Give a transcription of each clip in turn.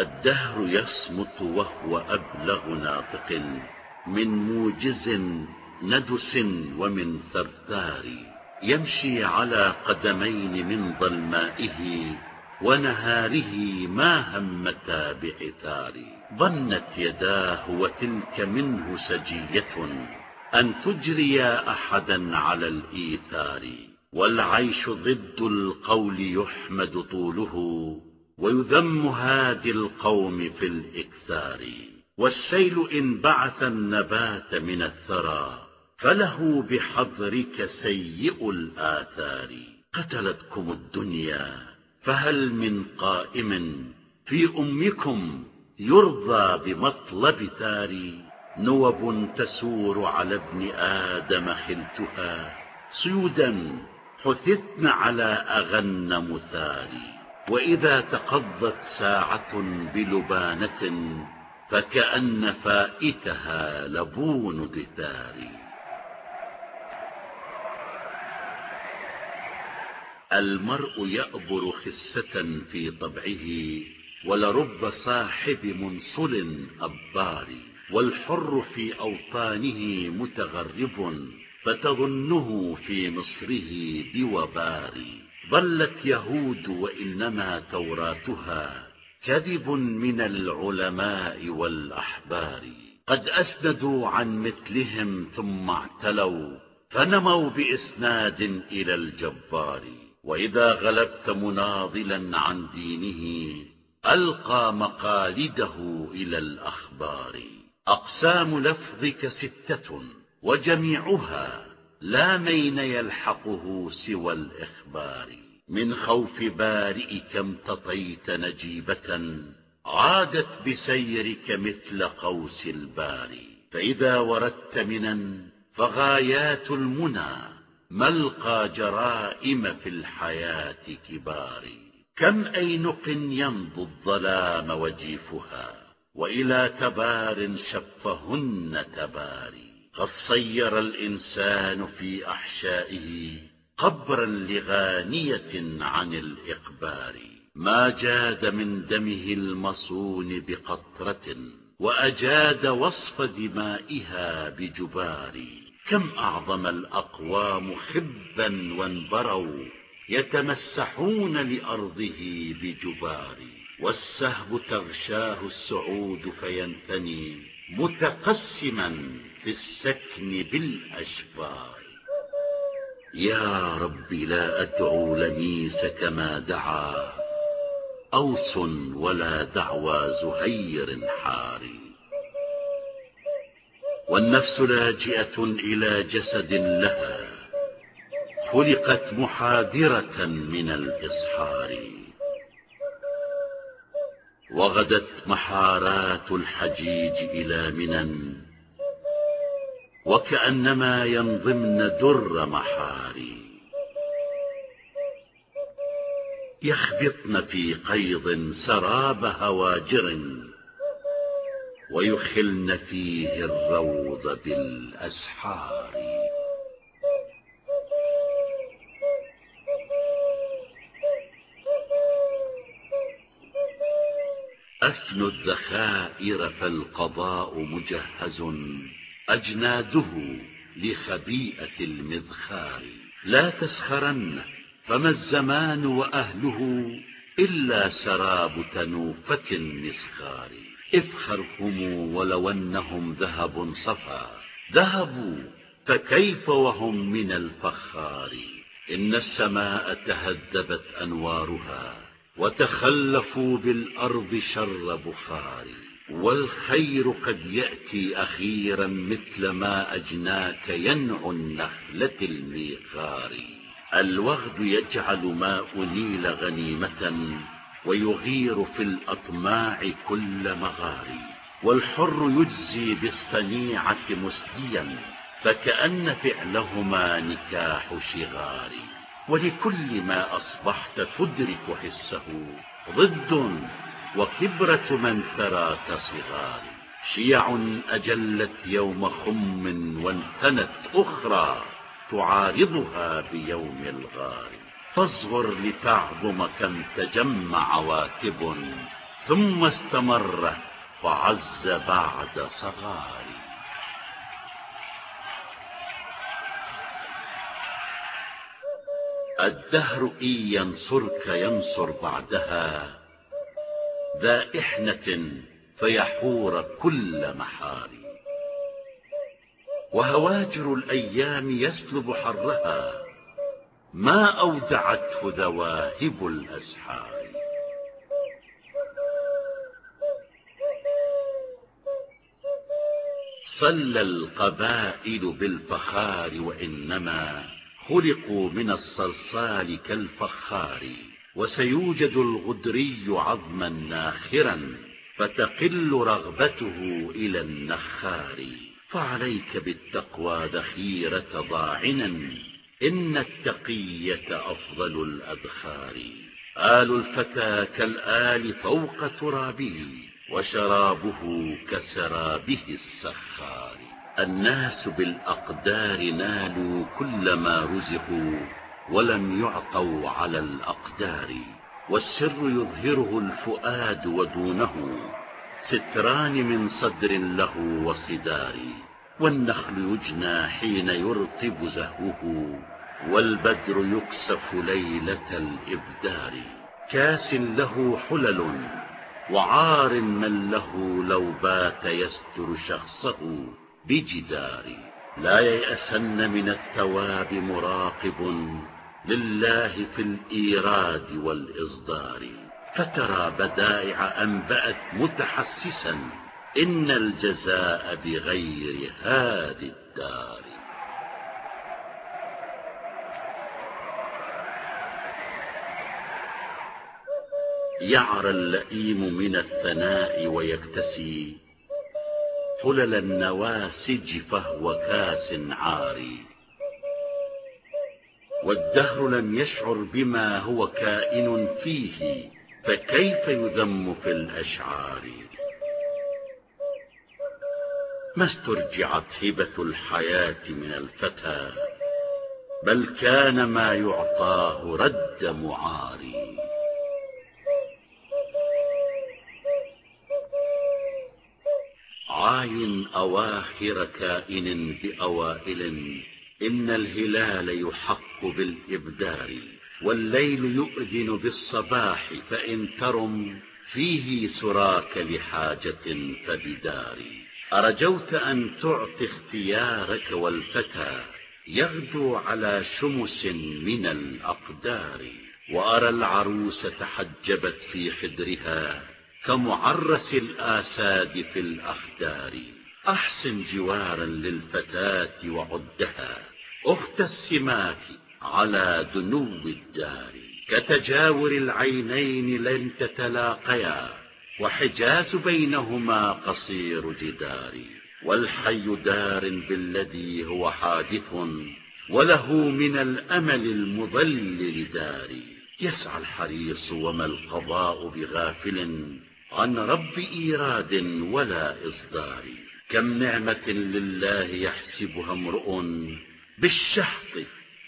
الدهر يصمت وهو أبلغ ناطق من موجز ندس ومن ثرثار يمشي على قدمين من ظلمائه ونهاره ما همتا بعثار ظنت يداه وتلك منه سجية أن تجري أحدا على الإيثار والعيش ضد القول يحمد طوله ويذم هادي القوم في الإكثار. والسيل إن بعث النبات من الثرى فله بحضرك سيء الآثار. قتلتكم الدنيا فهل من قائم في أمكم يرضى بمطلب ثاري نوب تسور على ابن آدم خلتها صيودا حثثن على أغن مثاري وإذا تقضت ساعة بلبانة فكأن فائتها لبون دثار. المرء يأبر خسة في طبعه ولرب صاحب منصل أبار والحر في أوطانه متغرب فتظنه في مصره بوبار. ظلت يهود وإنما توراتها كذب من العلماء والأحبار. قد أسندوا عن مثلهم ثم اعتلوا فنموا بإسناد إلى الجبار. وإذا غلبت مناضلا عن دينه ألقى مقالده إلى الأخبار. أقسام لفظك ستة وجميعها لا مين يلحقه سوى الإخبار. من خوف بارئك امتطيت نجيبة عادت بسيرك مثل قوس الباري فإذا وردت منا فغايات المنى ملقى جرائم في الحياة كبار. كم أينق يمضي الظلام وجيفها وإلى تبار شفهن تباري. قد صير الإنسان في أحشائه قبرا لغانية عن الإقبار. ما جاد من دمه المصون بقطرة وأجاد وصف دمائها بجبار. كم أعظم الأقوام خبا وانبروا يتمسحون لأرضه بجبار. والسهب تغشاه السعود فينثني متقسما في السكن بالأشبار. يا رب لا أدعو لميس كما دعا أوس ولا دعوى زهير حاري. والنفس لاجئة إلى جسد لها خلقت محاذرة من الإصحار. وغدت محارات الحجيج إلى منن وكأنما ينضمن در محاري. يخبطن في قيض سراب هواجر ويخلن فيه الروض بالأسحار. أفنوا الذخائر فالقضاء مجهز. أجناده لخبيئة المذخار. لا تسخرن فما الزمان وأهله إلا سراب تنوفة النسخار افخرهم ولو أنهم ذهب صفا. ذهبوا فكيف وهم من الفخار؟ إن السماء تهذبت أنوارها وتخلفوا بالأرض شر بخار. والخير قد يأتي أخيرا مثل ما أجناك ينعو النخلة الميقار. الوغد يجعل ما أنيل غنيمة ويغير في الأطماع كل مغاري والحر يجزي بالصنيعة مسديا فكأن فعلهما نكاح شغار. ولكل ما أصبحت تدرك حسه ضد وكبرة من تراك صغار. شيع أجلت يوم خم وانثنت أخرى تعارضها بيوم الغار. فاصغر لتعظم كم تجمع عواتب ثم استمر فعز بعد صغار. الدهر إن ينصرك ينصر بعدها ذا إحنة فيحور كل محاري. وهواجر الأيام يسلب حرها ما أودعته ذواهب الأسحار. صلى القبائل بالفخار وإنما خلقوا من الصلصال كالفخار. وسيوجد الغدري عظما ناخرا فتقل رغبته إلى النخار. فعليك بالتقوى ذخيرة ضاعنا إن التقية أفضل الأذخار آل الفتى كالآل فوق ترابه وشرابه كسرابه السخار. الناس بالأقدار نالوا كل ما رزقوا ولم يعطوا على الأقدار والسر يظهره الفؤاد ودونه. ستران من صدر له وصدار والنخل يجنى حين يرطب زهوه والبدر يكسف ليلة الإبدار. كاس له حلل وعار من له لو بات يستر شخصه بجدار. لا ييأسن من الثواب مراقب لله في الإيراد والإصدار فترى بدائع أنبأت متحسسا إن الجزاء بغير هذه الدار. يعرى اللئيم من الثناء ويكتسي حلل النواسج فهو كاس عاري. والدهر لم يشعر بما هو كائن فيه فكيف يذم في الأشعار؟ ما استرجعت هبة الحياة من الفتى بل كان ما يعطاه رد معاري عاين أواخر كائن بأوائل إن الهلال يحق بالإبدار والليل يؤذن بالصباح فإن ترم فيه سراك لحاجة فبداري أرجوت أن تعطي اختيارك والفتى يغدو على شمس من الأقدار. وأرى العروس تحجبت في خدرها كمعرس الآساد في الأخدار. أحسن جوارا للفتاة وعدها أخت السماك على دنو الدار كتجاور العينين لن تتلاقيا وحجاز بينهما قصير جدار والحي دار بالذي هو حادث وله من الأمل المضلل دار. يسعى الحريص وما القضاء بغافل عن رب إيراد ولا إصدار. كم نعمة لله يحسبها امرؤ بالشحط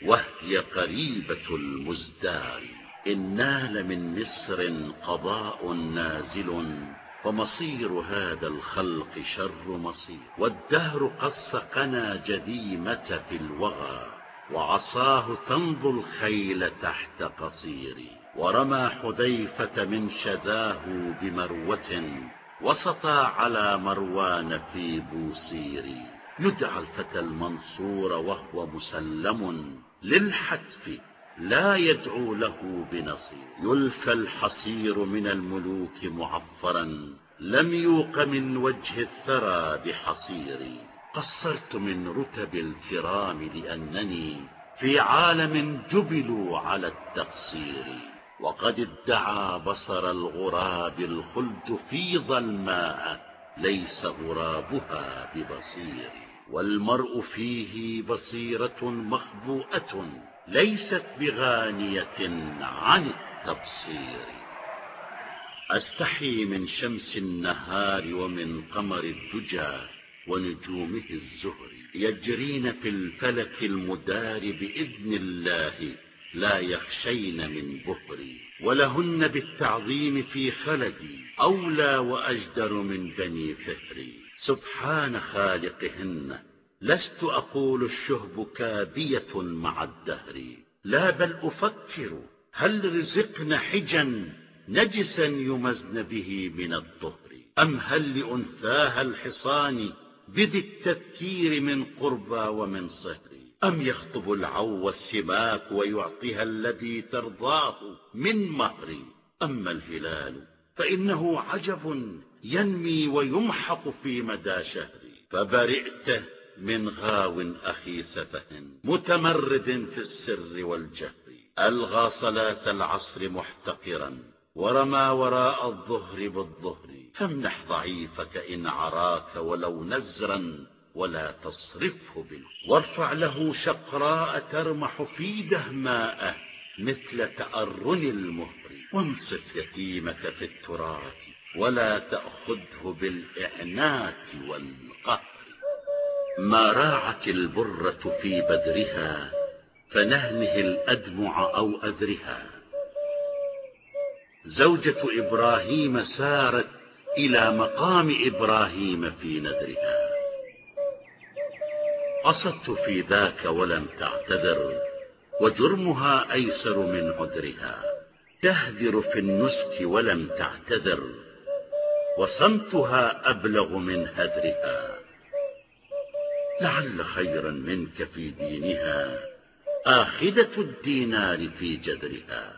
وهي قريبة المزدار إن نال من مصر قضاء نازل فمصير هذا الخلق شر مصير. والدهر قص قنا جذيمة في الوغى وعصاه تمضي الخيل تحت قصير ورمى حذيفة من شذاه بمروة وسطى على مروان في بوصير. يدعى الفتى المنصور وهو مسلم للحتف لا يدعو له بنصير. يلفى الحصير من الملوك معفرا لم يوق من وجه الثرى بحصير. قصرت من رتب الكرام لأنني في عالم جبلوا على التقصير. وقد ادعى بصر الغراب الخلد في ظلماء ليس غرابها ببصير. والمرء فيه بصيرة مخبوءة ليست بغانية عن التبصير. أستحي من شمس النهار ومن قمر الدجى ونجومه الزهر يجرين في الفلك المدار بإذن الله. لا يخشين من بهري ولهن بالتعظيم في خلدي أولى وأجدر من بني فهري. سبحان خالقهن لست أقول الشهب كابية مع الدهر. لا بل أفكر هل رزقن حجا نجسا يمزن به من الطهر؟ أم هل لأنثاها الحصان بذي التذكير من قربى ومن صهر؟ أم يخطب العو السماك ويعطيها الذي ترضاه من مهر؟ أما الهلال فإنه عجب ينمي ويمحق في مدى شهر. فبرئت من غاو أخي سفه متمرد في السر والجهر. ألغى صلاة العصر محتقرا ورمى وراء الظهر بالظهر. فامنح ضعيفك إن عراك ولو نزرا ولا تصرفه بال وارفع له شقراء ترمح في دهماءه مثل تأرن المهر وانصف يتيمك في التراث ولا تأخذه بالإعنات والقهر ما راعت البرة في بدرها فنهنه الأدمع أو أذرها. زوجة إبراهيم سارت إلى مقام إبراهيم في نذرها. قصدت في ذاك ولم تعتذر وجرمها أيسر من عذرها. تهدر في النسك ولم تعتذر وصمتها أبلغ من هدرها. لعل خيرا منك في دينها آخذة الدينار في جدرها.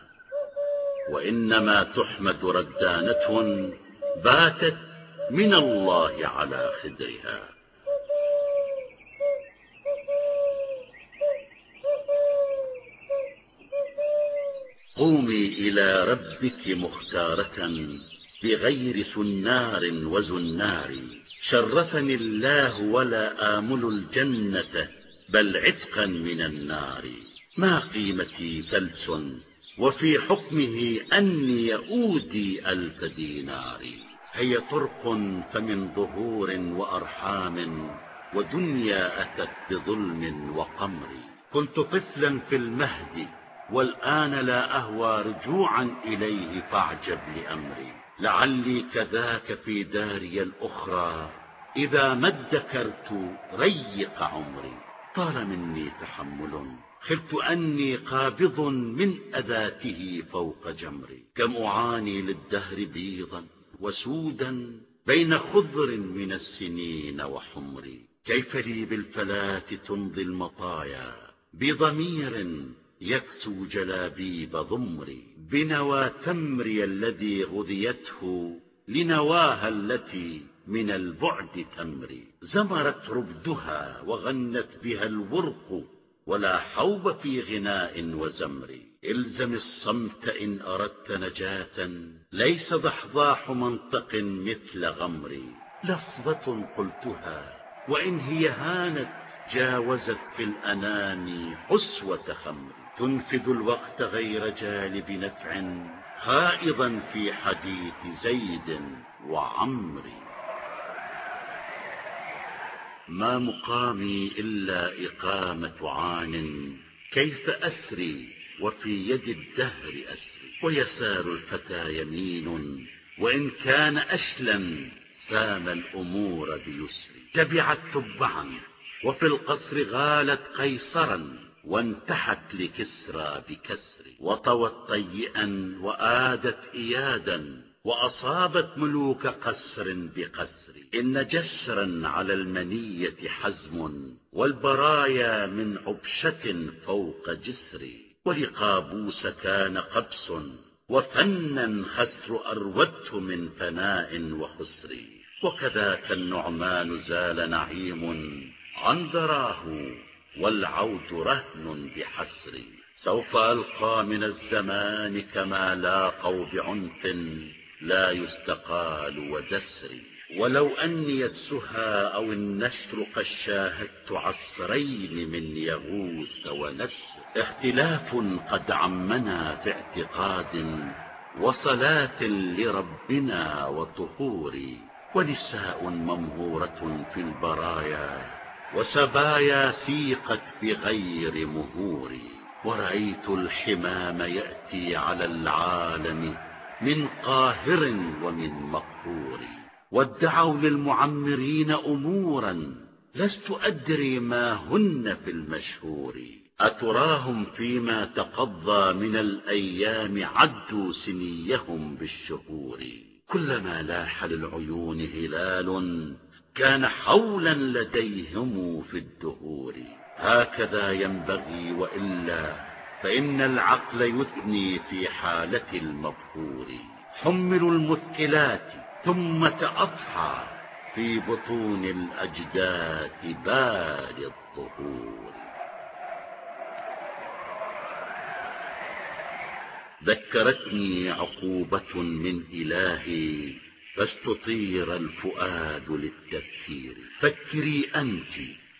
وإنما تحمد ردانة باتت من الله على خدرها. قومي إلى ربك مختارة بغير سنار وزنار. شرفني الله ولا آمل الجنة بل عتقا من النار. ما قيمتي فلس وفي حكمه أني أودي ألف دينار. هي طرق فمن ظهور وأرحام ودنيا أتت بظلم وقمر. كنت طفلا في المهد والآن لا أهوى رجوعا إليه فاعجب لأمري. لعلي كذاك في داري الأخرى. إذا ما ادكرت ريق عمري. طال مني تحمل. خفت أني قابض من أذاته فوق جمري. كم أعاني للدهر بيضا وسودا بين خضر من السنين وحمر كيف لي بالفلاة تمضي المطايا؟ بضمير يكسو جلابيب ضمري بنوى تمري الذي غذيته لنواها التي من البعد تمري. زمرت ربدها وغنت بها الورق ولا حوب في غناء وزمر إلزم الصمت إن أردت نجاة ليس ضحضاح منطق مثل غمري. لفظة قلتها وإن هي هانت جاوزت في الأنام حسوة خمر تنفذ الوقت غير جالب نفع خائضا في حديث زيد وعمر. ما مقامي إلا إقامة عان كيف أسري وفي يد الدهر أسري. ويسار الفتى يمين وإن كان أشلا سام الأمور بيسر تبعت تبعا وفي القصر غالت قيصرا وانتحت لكسرى بكسر وطوت طيئا وآدت إيادا وأصابت ملوك قسر بقسر إن جسرا على المنية حزم والبرايا من عبشة فوق جسر. ولقابوس كان قبس وفنا خسر أروته من فناء وخسر. وكذاك النعمان زال نعيم عن ذراه والعود رهن بحسر. سوف ألقى من الزمان كما لاقوا بعنف لا يستقال ودسر. ولو أني السهى أو النسر قد شاهدت عصرين من يغوث ونسر. اختلاف قد عمنا في اعتقاد وصلاة لربنا وطهور. ونساء ممهورة في البرايا. وسبايا سيقت بغير مهور. ورأيت الحمام يأتي على العالم من قاهر ومن مقهور. وادعوا للمعمرين أمورا لست أدري ما هن في المشهور. أتراهم فيما تقضى من الأيام عدوا سنيهم بالشهور. كلما لاح للعيون هلال كان حولا لديهم في الدهور. هكذا ينبغي وإلا فإن العقل يثني في حالة المبهور. حملوا المثقلات ثم تأضحى في بطون الأجداث بال الظهور ذكرتني عقوبة من إلهي فاستطير الفؤاد للتفكير. فكري أنت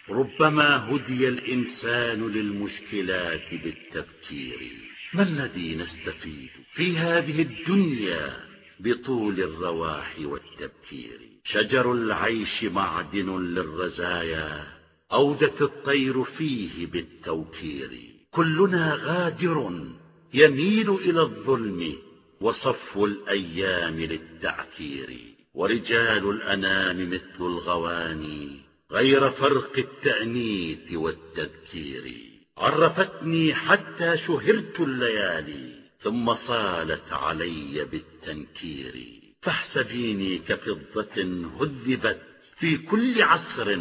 ربما هدي الإنسان للمشكلات بالتفكير. ما الذي نستفيد في هذه الدنيا بطول الرواح والتبكير؟ شجر العيش معدن للرزايا أودت الطير فيه بالتوكير. كلنا غادر يميل إلى الظلم وصف الأيام للتعكير ورجال الأنام مثل الغواني غير فرق التأنيث والتذكير. عرفتني حتى شهرت الليالي ثم صالت علي بالتنكير. فاحسبيني كفضة هذبت في كل عصر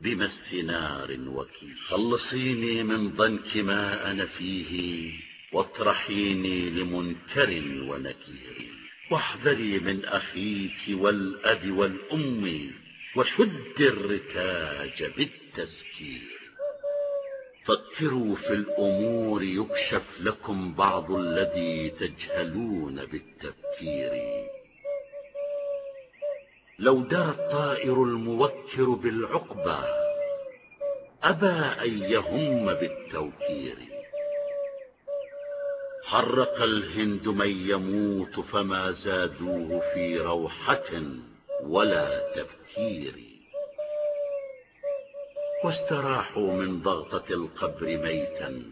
بمس نار وكيل. خلصيني من ضنك ما أنا فيه واطرحيني لمنكر ونكير. واحذري من أخيك والأب والأم وشد الركاج بالتسكير. فكروا في الأمور يكشف لكم بعض الذي تجهلون بالتفكير. لو درى الطائر الموكر بالعقبى أبى أن يهم بالتوكير. حرق الهند من يموت فما زادوه في روحة ولا تفكير واستراحوا من ضغطة القبر ميتا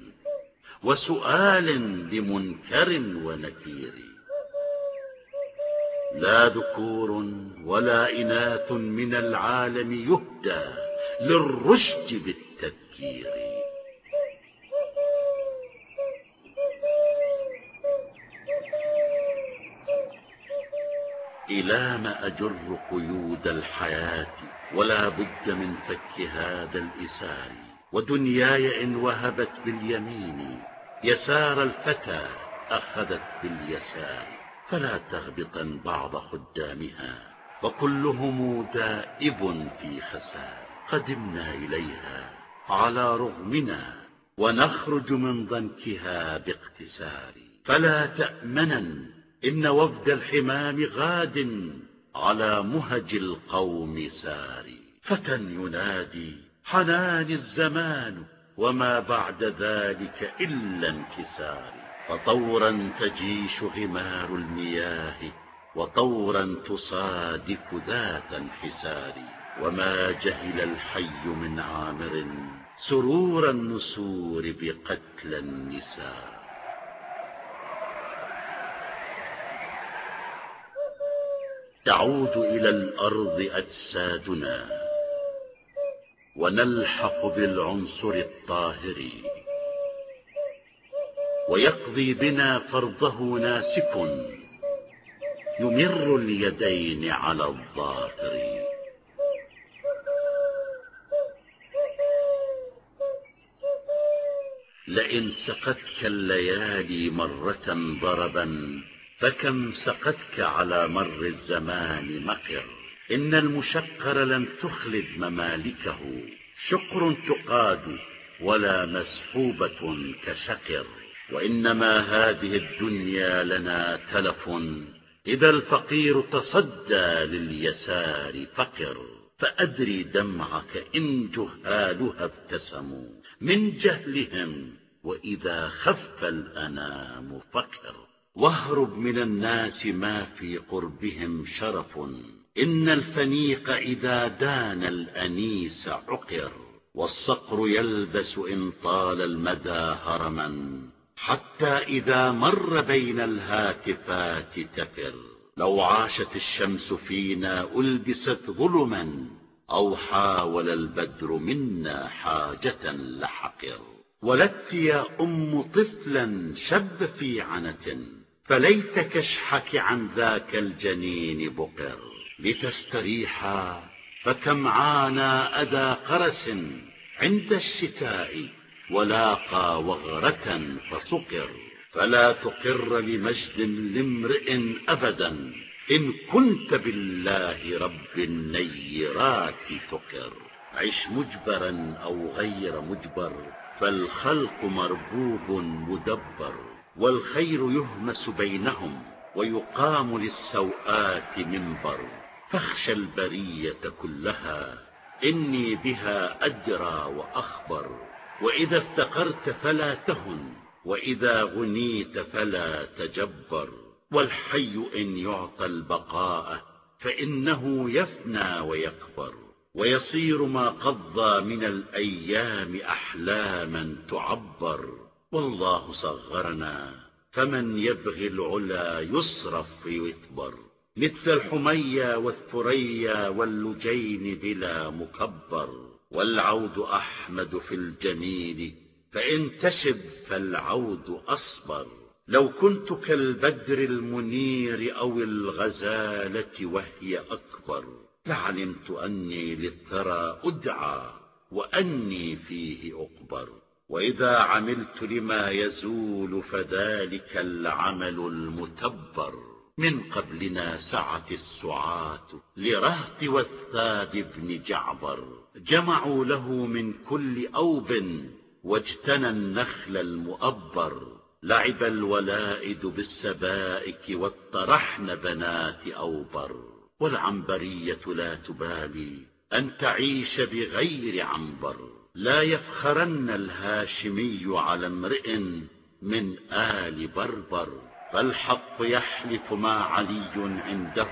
وسؤال لمنكر ونكير. لا ذكور ولا إناث من العالم يهدى للرشد بالتذكير. إلى ما أجر قيود الحياة ولا بد من فك هذا الإسار ودنياي إن وهبت باليمين يسار الفتى أخذت باليسار. فلا تغبطا بعض خدامها وكلهم دائب في خسار. قدمنا إليها على رغمنا ونخرج من ضنكها باقتسار فلا تأمنا إن وفد الحمام غاد على مهج القوم ساري فتى ينادي حنان الزمان وما بعد ذلك إلا انكسار. فطورا تجيش غمار المياه وطورا تصادف ذات انحسار. وما جهل الحي من عامر سرور النسور بقتل النساء تعود إلى الأرض أجسادنا ونلحق بالعنصر الطاهر ويقضي بنا فرضه ناسك يمر اليدين على الظاهر لئن سقتك الليالي مرة ضربا فكم سقتك على مر الزمان مقر؟ إن المشقر لم تخلد ممالكه. شقر تقاد ولا مسحوبة كشقر. وإنما هذه الدنيا لنا تلف. إذا الفقير تصدى لليسار فقر. فأدري دمعك إن جهالها ابتسموا من جهلهم وإذا خف الأنام فقر. واهرب من الناس ما في قربهم شرف. إن الفنيق إذا دان الأنيس عقر والصقر يلبس إن طال المدى هرما. حتى إذا مر بين الهاتفات تفر. لو عاشت الشمس فينا ألبست ظلما أو حاول البدر منا حاجة لحقر. ولدت يا أم طفلا شب في عنة فليت كشحك عن ذاك الجنين بقر لتستريحا فكم عانى أدى قرس عند الشتاء ولاقى وغرة فسقر فلا تقر لمجد لامرئ أبدا إن كنت بالله رب النيرات تقر عش مجبرا أو غير مجبر فالخلق مربوب مدبر والخير يهمس بينهم ويقام للسوءات منبر. فاخشى البرية كلها إني بها أدرى وأخبر. وإذا افتقرت فلا تهن وإذا غنيت فلا تجبر. والحي إن يعطى البقاء فإنه يفنى ويكبر. ويصير ما قضى من الأيام أحلاما تعبر. والله صغرنا فمن يبغي العلا يصرف ويثبر مثل الحمية والثريا واللجين بلا مكبر. والعود أحمد في الجميل فإن تشب فالعود أصبر. لو كنت كالبدر المنير أو الغزالة وهي أكبر. لعلمت أني للثرى أدعى وأني فيه أقبر. وإذا عملت لما يزول فذلك العمل المتبر. من قبلنا سعت السعاة لرهط والثاد بن جعبر. جمعوا له من كل أوب واجتنى النخل المؤبر. لعب الولائد بالسبائك والطرحن بنات أوبر. والعنبرية لا تبالي أن تعيش بغير عنبر. لا يفخرن الهاشمي على امرئ من آل بربر فالحق يحلف ما علي عنده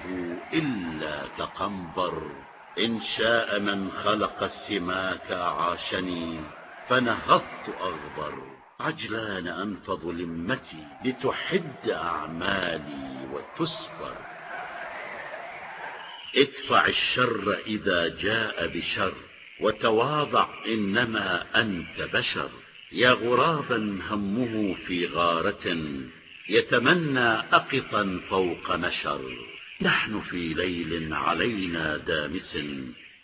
إلا كقنبر. إن شاء من خلق السماك عاشني فنهضت أغبر. عجلان أنفض لمتي لتحد أعمالي وتسبر. ادفع الشر إذا جاء بشر. وتواضع إنما أنت بشر. يا غرابا همه في غارة يتمنى أقطا فوق نشر. نحن في ليل علينا دامس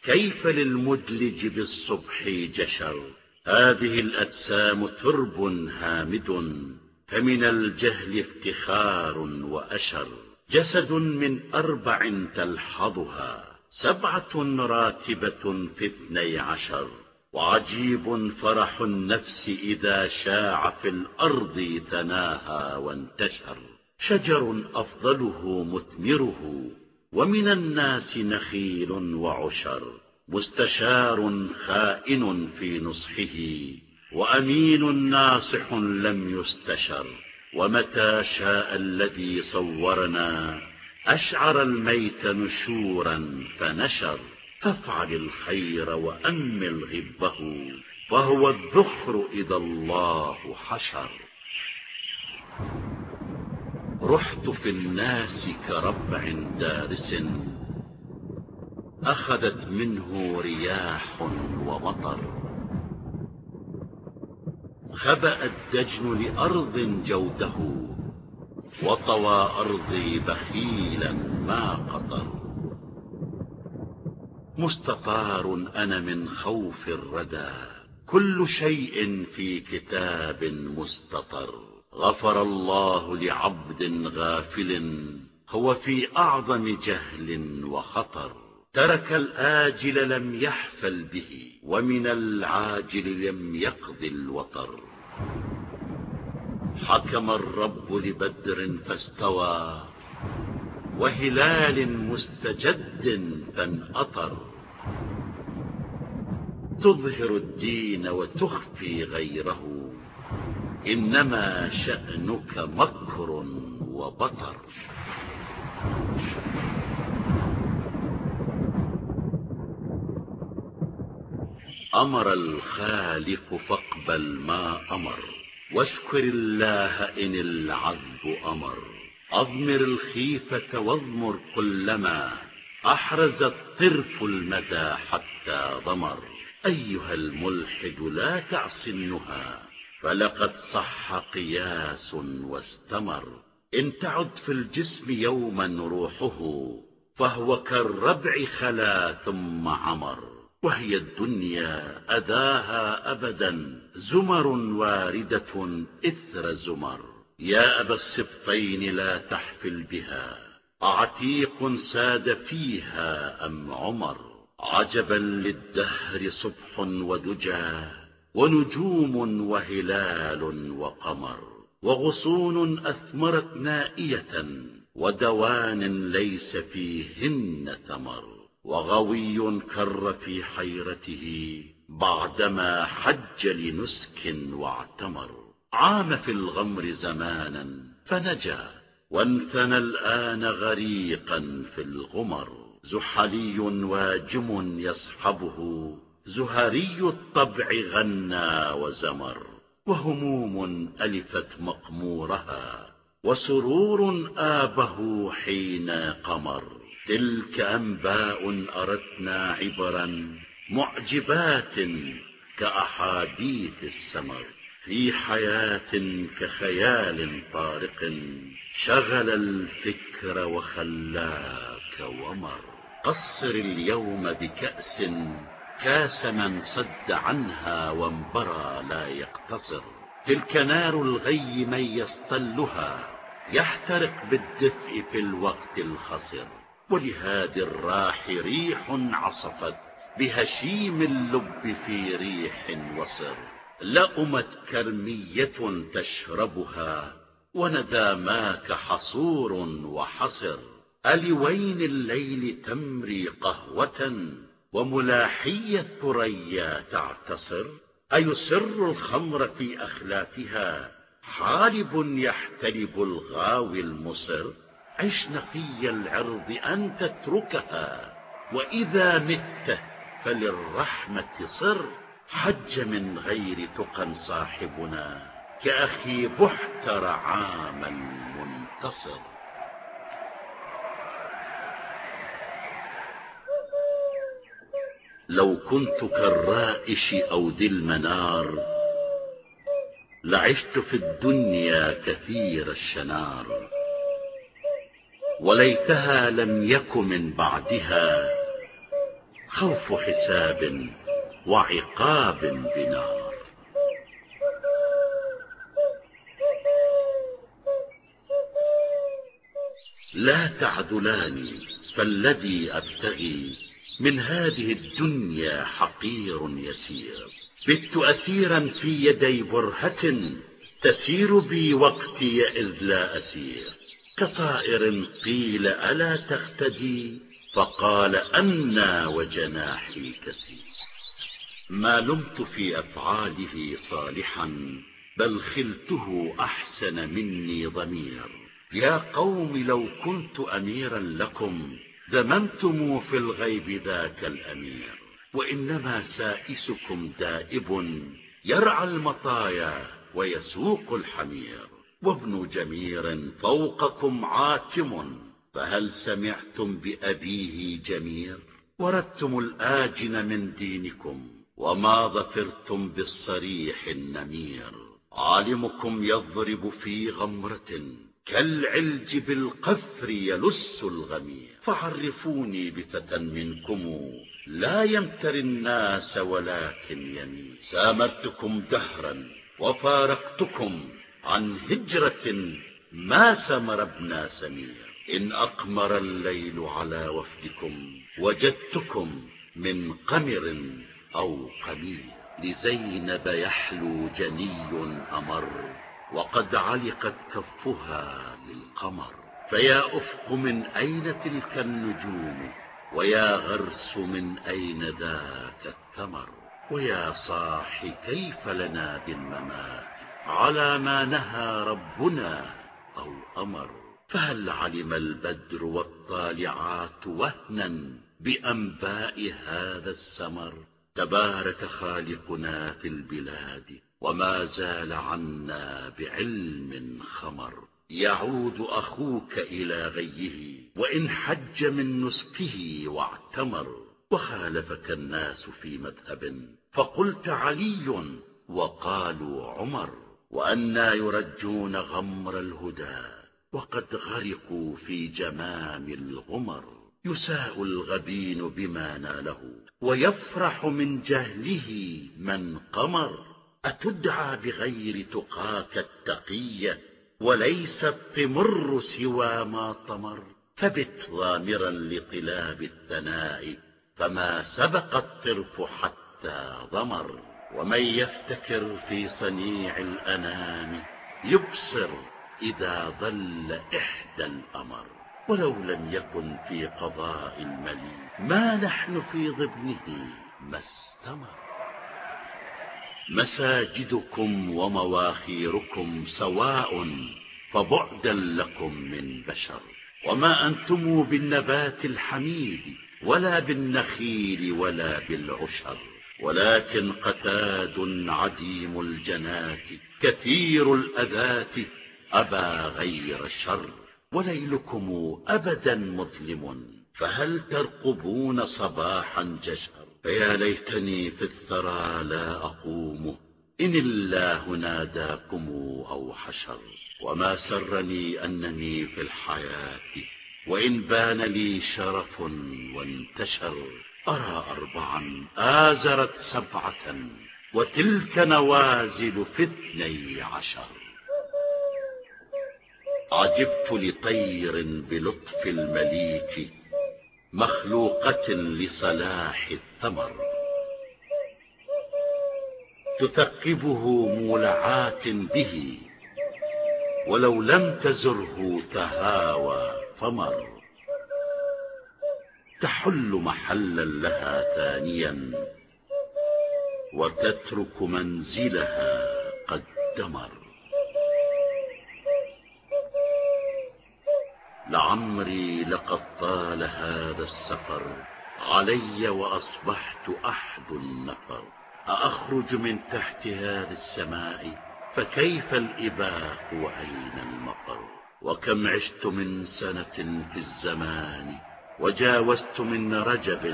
كيف للمدلج بالصبح جشر؟ هذه الأجسام ترب هامد فمن الجهل افتخار وأشر. جسد من أربع تلحظها سبعة راتبة في اثني عشر وعجيب فرح النفس إذا شاع في الأرض ثناها وانتشر. شجر أفضله مثمره ومن الناس نخيل وعشر. مستشار خائن في نصحه وأمين ناصح لم يستشر. ومتى شاء الذي صورنا أشعر الميت نشورا فنشر. فافعل الخير وأمل غبه فهو الذخر إذا الله حشر. رحت في الناس كربع دارس أخذت منه رياح ومطر. خبأ الدجن لأرض جوده وطوى أرضي بخيلا ما قطر. مستطار أنا من خوف الردى كل شيء في كتاب مستطر. غفر الله لعبد غافل هو في أعظم جهل وخطر. ترك الآجل لم يحفل به ومن العاجل لم يقض الوطر حكم الرب لبدر فاستوى وهلال مستجد فانأطر. تظهر الدين وتخفي غيره إنما شأنك مكر وبطر. أمر الخالق فاقبل ما أمر. واشكر الله إن العذب أمر. أضمر الخيفة واضمر كلما أحرز الطرف المدى حتى ضمر. أيها الملحد لا تعص النهى فلقد صح قياس واستمر. إن تعد في الجسم يوما روحه فهو كالربع خلا ثم عمر. وهي الدنيا أداها أبدا زمر واردة إثر زمر. يا أبا السبطين لا تحفل بها أعتيق ساد فيها أم عمر؟ عجبا للدهر صبح ودجى ونجوم وهلال وقمر وغصون أثمرت نائية ودوان ليس فيهن ثمر وغوي كر في حيرته بعدما حج لنسك واعتمر. عام في الغمر زمانا فنجا وانثنى الآن غريقا في الغمر. زحلي واجم يصحبه زهري الطبع غنى وزمر. وهموم ألفت مقمورها وسرور آبه حين قمر. تلك أنباء أردنا عبرا معجبات كأحاديث السمر في حياة كخيال طارق شغل الفكر وخلاك ومر قصر اليوم بكأس كاس من صد عنها وانبرى لا يقتصر تلك نار الغي من يصطلها يحترق بالدفء في الوقت الخصر ولهذه الراح ريح عصفت بهشيم اللب في ريح وصر. لأمت كرمية تشربها ونداماك حصور وحصر. ألوين الليل تمري قهوة وملاحي الثريا تعتصر. أيسر الخمر في أخلافها؟ حالب يحتلب الغاوي المصر. عش نقي العرض أن تتركها وإذا مت فللرحمة صر حج من غير تقى صاحبنا كأخي بحتر عاما منتصر لو كنت كالرائش أو ذي المنار لعشت في الدنيا كثير الشنار. وليتها لم يك من بعدها خوف حساب وعقاب بنار. لا تعدلان فالذي أبتغي من هذه الدنيا حقير يسير. بت أسيرا في يدي برهة تسير بي وقتي إذ لا أسير. كطائر قيل ألا تختدي فقال أنا وجناحي كسير ما لمت في أفعاله صالحا بل خلته أحسن مني ضمير. يا قوم لو كنت أميرا لكم ذممتم في الغيب ذاك الأمير. وإنما سائسكم دائب يرعى المطايا ويسوق الحمير. وابن جمير فوقكم عاتم فهل سمعتم بأبيه جمير؟ وردتم الآجن من دينكم وما ظفرتم بالصريح النمير. عالمكم يضرب في غمرة كالعلج بالقفر يلس الغمير. فعرفوني بفتى منكم لا يمتر الناس ولكن يمير سامرتكم دهرا وفارقتكم عن هجرة ما سمر ابن سمير. إن أقمر الليل على وفدكم وجدتكم من قمر أو قمير. لزينب يحلو جني أمر وقد علقت كفها للقمر. فيا أفق من أين تلك النجوم ويا غرس من أين ذاك الثمر ويا صاح كيف لنا بالممات. على ما نهى ربنا أو أمر. فهل علم البدر والطالعات وهنا بأنباء هذا السمر؟ تبارك خالقنا في البلاد وما زال عنا بعلم خمر. يعود أخوك إلى غيه وإن حج من نسكه واعتمر. وخالفك الناس في مذهب فقلت علي وقالوا عمر. وأنا يرجون غمر الهدى وقد غرقوا في جمام الغمر. يساء الغبين بما ناله ويفرح من جهله من قمر. أتدعى بغير تقاك التقية وليس الطمر سوى ما طمر. فبت ضامرا لطلاب الثناء فما سبق الطرف حتى ضمر. ومن يفتكر في صنيع الأنام يبصر إذا ظل إحدى الأمر. ولو لم يكن في قضاء الملي ما نحن في ضبنه ما استمر. مساجدكم ومواخيركم سواء فبعدا لكم من بشر. وما أنتم بالنبات الحميد ولا بالنخيل ولا بالعشر. ولكن قتاد عديم الجنات كثير الأذات أبى غير الشر وليلكم أبدا مظلم فهل ترقبون صباحا جشر فيا ليتني في الثرى لا أقوم إن الله ناداكم أو حشر وما سرني أنني في الحياة وإن بان لي شرف وانتشر أرى أربعا آزرت سبعة وتلك نوازل في اثني عشر. عجبت لطير بلطف المليك مخلوقة لصلاح الثمر. تثقبه مولعات به ولو لم تزره تهاوى فمر تحل محلا لها ثانيا وتترك منزلها قد دمر. لعمري لقد طال هذا السفر علي وأصبحت أحد النفر. أأخرج من تحت هذه السماء فكيف الإباء وأين المطر؟ وكم عشت من سنة في الزمان وجاوزت من رجب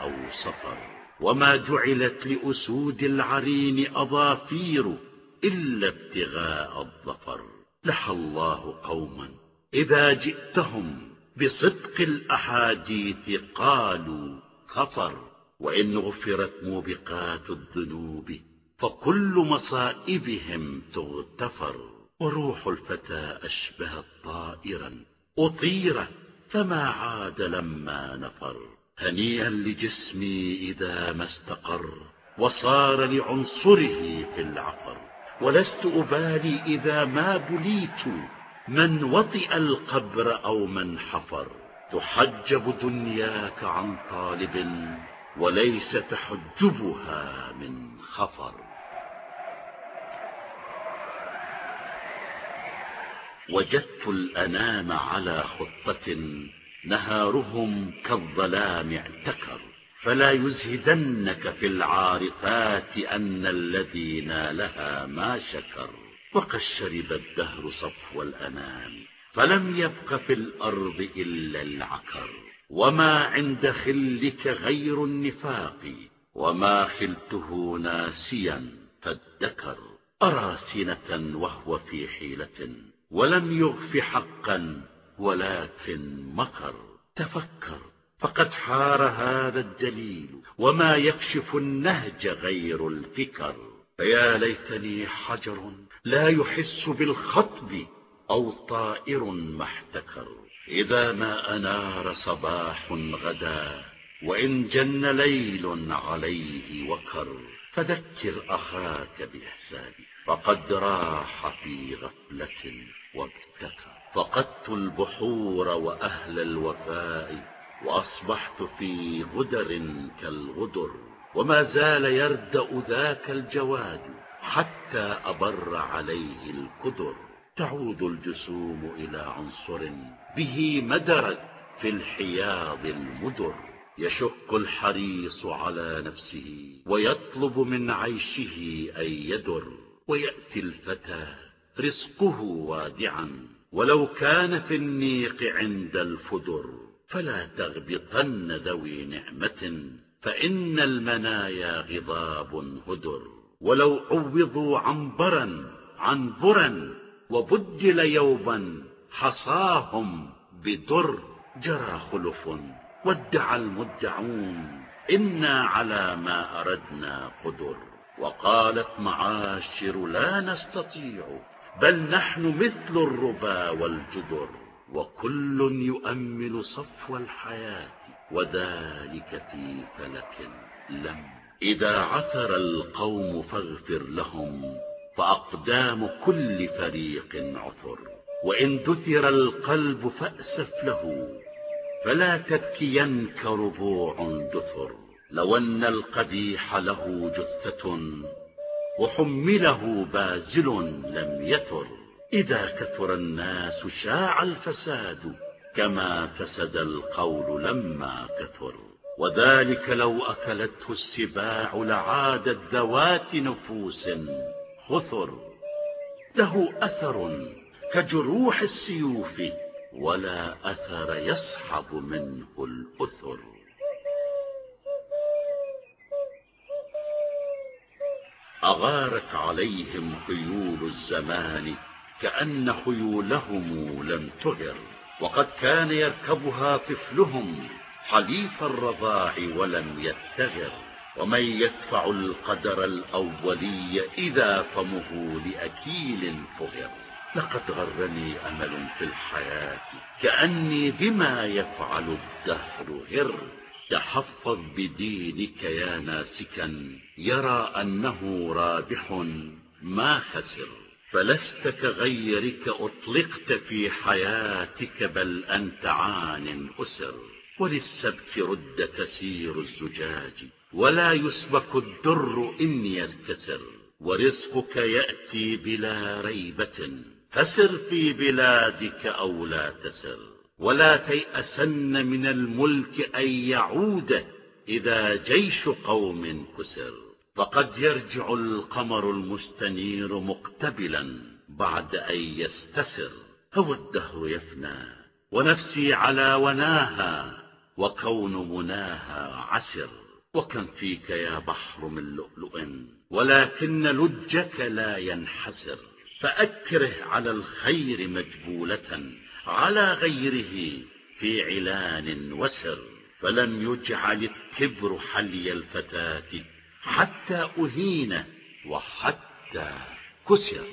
أو صفر. وما جعلت لأسود العرين أظافير إلا ابتغاء الظفر. لحى الله قوما إذا جئتهم بصدق الأحاديث قالوا كفر. وإن غفرت موبقات الذنوب فكل مصائبهم تغتفر. وروح الفتى أشبهت طائرا أطير فما عاد لما نفر. هنيئا لجسمي إذا ما استقر وصار لعنصره في العفر ولست أبالي إذا ما بليت من وطئ القبر أو من حفر. تحجب دنياك عن طالب وليس تحجبها من خفر. وجدت الأنام على خطة نهارهم كالظلام اعتكر. فلا يزهدنك في العارفات أن الذي نالها ما شكر. وقد شرب الدهر صفو الأنام فلم يبق في الأرض إلا العكر. وما عند خلك غير النفاق وما خلته ناسيا فادكر. أرى سنة وهو في حيلة. ولم يغف حقا ولكن مكر. تفكر. فقد حار هذا الدليل وما يكشف النهج غير الفكر. فيا ليتني حجر لا يحس بالخطب أو طائر ما احتكر. إذا ما أنار صباح غدا وإن جن ليل عليه وكر. فذكر أخاك بإحسانه فقد راح في غفلة. وابتكر فقدت البحور وأهل الوفاء وأصبحت في غدر كالغدر وما زال يردأ ذاك الجواد حتى أبر عليه الكدر. تعود الجسوم إلى عنصر به مدرت في الحياض المدر. يشق الحريص على نفسه ويطلب من عيشه أن يدر. ويأتي الفتى رزقه وادعا ولو كان في النيق عند الفدر فلا تغبطن ذوي نعمة فإن المنايا غضاب هدر. ولو عوضوا عنبرا عنبرا وبدل يوما حصاهم بدر. جرى خلف وادعى المدعون إنا على ما أردنا قدر. وقالت معاشر لا نستطيع بل نحن مثل الربا والجدر وكل يؤمل صفو الحياة وذلك في فلك لم. إذا عثر القوم فاغفر لهم فأقدام كل فريق عثر. وإن دثر القلب فأسف له فلا تبكينك ربوع دثر. لو أن القبيح له جثة وحمله بازل لم يثر إذا كثر الناس شاع الفساد كما فسد القول لما كثر. وذلك لو أكلته السباع لعادت ذوات نفوس خثر. له أثر كجروح السيوف ولا أثر يصحب منه الأثر. أغارت عليهم خيول الزمان كأن خيولهم لم تهر وقد كان يركبها طفلهم حليف الرضاع ولم يتغر. ومن يدفع القدر الأولي إذا فمه لأكيل فغر. لقد غرني أمل في الحياة كأني بما يفعل الدهر غر. تحفظ بدينك يا ناسكا يرى أنه رابح ما خسر. فلست كغيرك أطلقت في حياتك بل أنت عان أسر. وللسبك رد تسير الزجاج ولا يسبك الدر إن ينكسر ورزقك يأتي بلا ريبة فسر في بلادك أو لا تسر. ولا تيأسن من الملك أن يعود إذا جيش قوم كسر. فقد يرجع القمر المستنير مقتبلا بعد أن يستسر. هو الدهر يفنى. ونفسي على وناها وكون مناها عسر. وكم فيك يا بحر من لؤلؤ؟ ولكن لجك لا ينحسر. فأكره على الخير مجبولة. على غيره في علان وسر فلم يجعل الكبر حلي الفتاة حتى أهين وحتى كسر.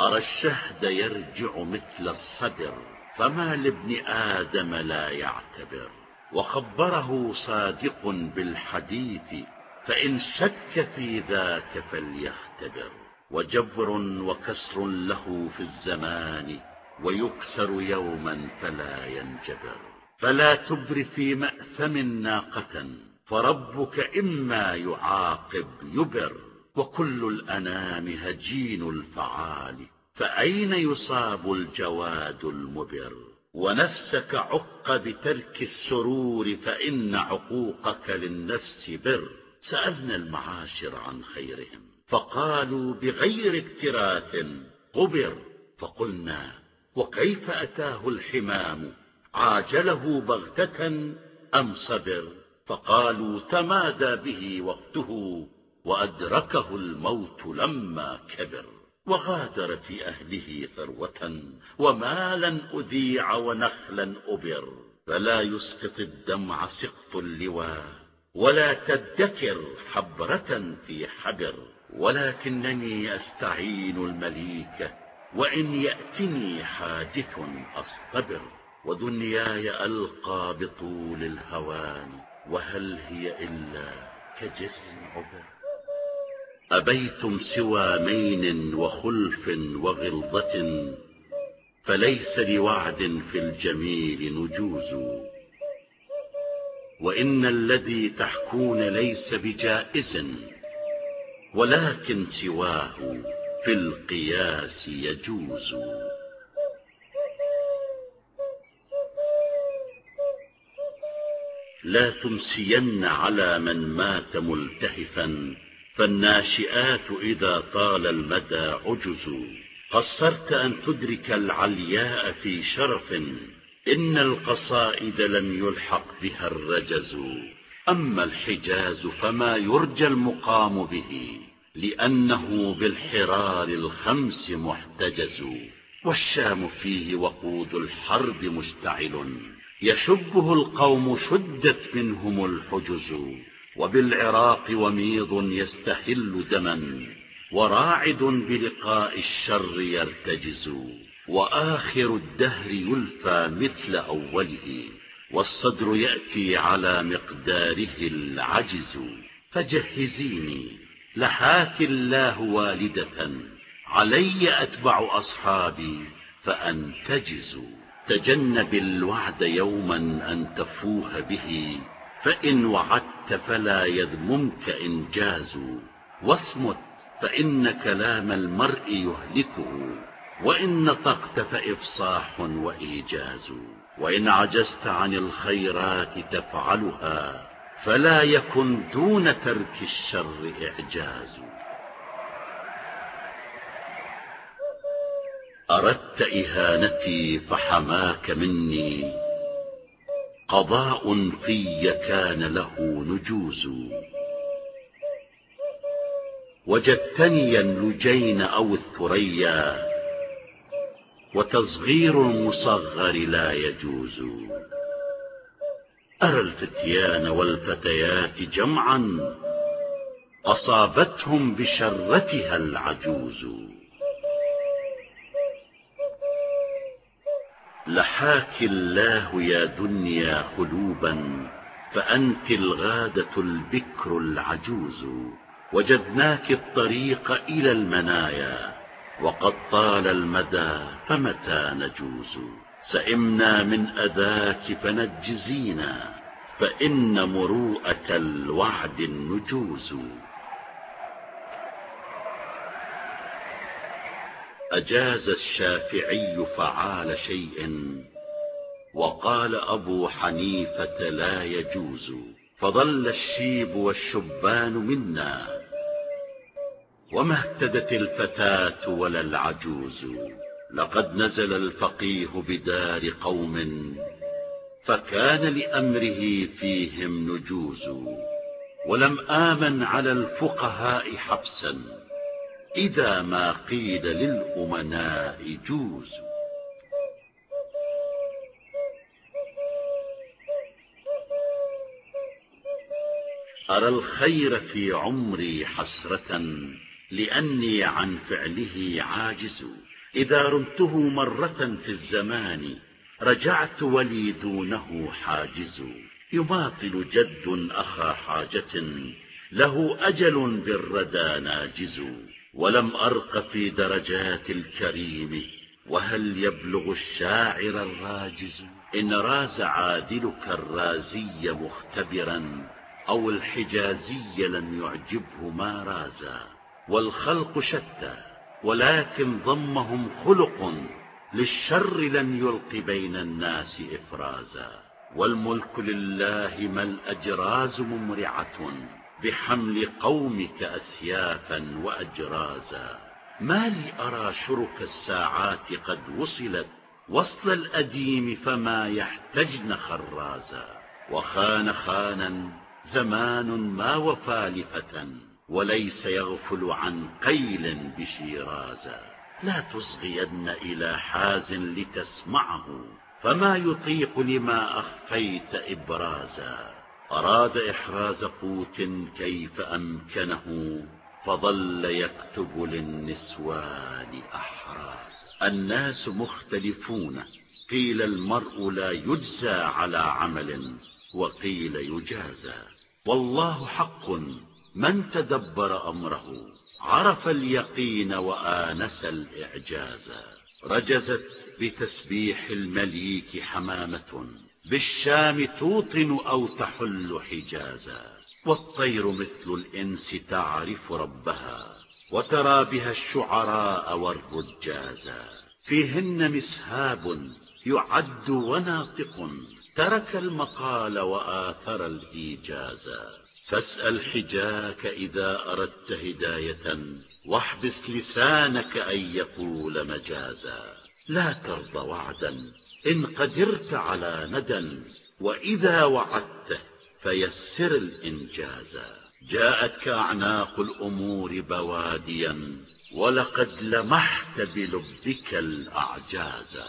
أرى الشهد يرجع مثل الصدر فما لابن آدم لا يعتبر. وخبره صادق بالحديث فإن شك في ذاك فليختبر. وجبر وكسر له في الزمان ويكسر يوما فلا ينجبر. فلا تبر في مأثم ناقة فربك إما يعاقب يبر. وكل الأنام هجين الفعال فأين يصاب الجواد المبر؟ ونفسك عق بترك السرور فإن عقوقك للنفس بر. سألنا المعاشر عن خيرهم فقالوا بغير اكتراث قبر. فقلنا وكيف أتاه الحمام؟ عاجله بغتة أم صبر؟ فقالوا تمادى به وقته وأدركه الموت لما كبر. وغادر في أهله ثروة ومالا أذيع ونخلا أبر. فلا يسقط الدمع سقط اللواء ولا تدكر حبرة في حبر. ولكنني أستعين المليكة وإن يأتني حادث أصطبر ودنياي ألقى بطول الهوان وهل هي إلا كجسم عبر؟ أبيتم سوى مين وخلف وغلظة فليس لوعد في الجميل نجوز. وإن الذي تحكون ليس بجائز ولكن سواه في القياس يجوز. لا تمسين على من مات ملتهفا فالناشئات إذا طال المدى عجز. قصرت أن تدرك العلياء في شرف إن القصائد لم يلحق بها الرجز. أما الحجاز فما يرجى المقام به. لأنه بالحرار الخمس محتجز. والشام فيه وقود الحرب مشتعل. يشبه القوم شدت منهم الحجز. وبالعراق وميض يستحل دما. وراعد بلقاء الشر يرتجز. وآخر الدهر يلفى مثل أوله. والصدر يأتي على مقداره العجز. فجهزيني. لحاك الله والدة. علي أتبع أصحابي فأنتجز. تجنب الوعد يوما أن تفوه به فإن وعدت فلا يذممك إنجاز. واصمت فإن كلام المرء يهلكه وإن نطقت فإفصاح وإيجاز. وإن عجزت عن الخيرات تفعلها فلا يكن دون ترك الشر إعجاز. أردت إهانتي فحماك مني. قضاء في كان له نجوز. وجدتني اللجين أو الثريا وتصغير المصغر لا يجوز. أرى الفتيان والفتيات جمعا أصابتهم بشرتها العجوز. لحاك الله يا دنيا قلوبا فأنت الغادة البكر العجوز. وجدناك الطريق إلى المنايا وقد طال المدى فمتى نجوز. سئمنا من أذاك فنجزينا فإن مروءة الوعد النجوز. أجاز الشافعي فعال شيء وقال أبو حنيفة لا يجوز. فظل الشيب والشبان منا وما اهتدت الفتاة ولا العجوز. لقد نزل الفقيه بدار قوم فكان لأمره فيهم نجوز ولم آمن على الفقهاء حبسا إذا ما قيل للأمناء جوز. أرى الخير في عمري حسرة لأني عن فعله عاجز. إذا رمته مرة في الزمان رجعت ولي دونه حاجز. يماطل جد أخا حاجة له أجل بالردى ناجز. ولم أرق في درجات الكريم وهل يبلغ الشاعر الراجز؟ إن راز عادلك الرازي مختبرا أو الحجازي لم يعجبه ما رازا. والخلق شتى ولكن ضمهم خلق للشر لم يلق بين الناس إفرازا. والملك لله ما الأجراز ممرعة بحمل قومك أسيافا وأجرازا. ما لي أرى شرك الساعات قد وصلت وصل الأديم فما يحتجن خرازا. وخان خانا زمان ما وفى لفتى وليس يغفل عن قيل بشيرازا. لا تصغين إلى حاز لتسمعه فما يطيق لما أخفيت إبرازا. أراد إحراز قوت كيف أمكنه فظل يكتب للنسوان أحراز. الناس مختلفون قيل المرء لا يجزى على عمل وقيل يجازى. والله حق. من تدبر أمره عرف اليقين وآنس الإعجاز. رجزت بتسبيح المليك حمامة بالشام توطن أو تحل حجازا والطير مثل الإنس تعرف ربها وترى بها الشعراء والرجازا فيهن مسهاب يعد وناطق ترك المقال وآثر الإيجاز فاسأل حجاك إذا أردت هداية واحبس لسانك أن يقول مجازا. لا ترضى وعدا إن قدرت على ندى وإذا وعدته فيسر الإنجاز. جاءتك أعناق الأمور بواديا ولقد لمحت بلبك الأعجاز.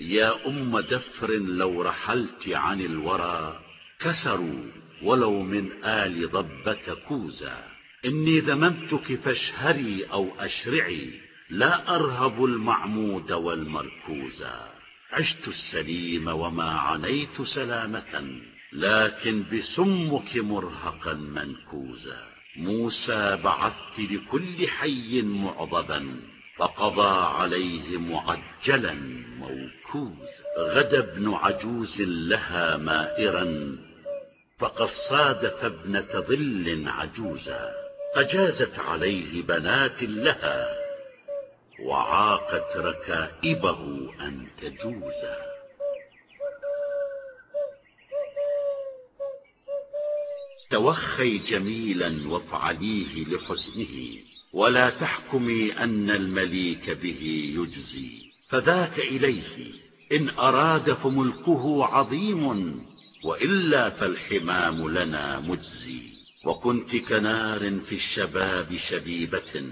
يا أم دفر لو رحلت عن الورى كسروا ولو من آل ضبة كوزا. إني ذممتك فاشهري أو أشرعي لا أرهب المعمود والمركوزا عشت السليم وما عنيت سلامة لكن بسمك مرهقا منكوزا موسى بعثت لكل حي معضبا فقضى عليه معجلا موكوزا غدا ابن عجوز لها مائرا فقد صادف ابنة ظل عجوزا فجازت عليه بنات لها وعاقت ركائبه أن تجوزا. توخي جميلا وافعليه لحسنه ولا تحكمي أن المليك به يجزي فذاك إليه إن أراد فملكه عظيم. وإلا فالحمام لنا مجزي. وكنت كنار في الشباب شبيبة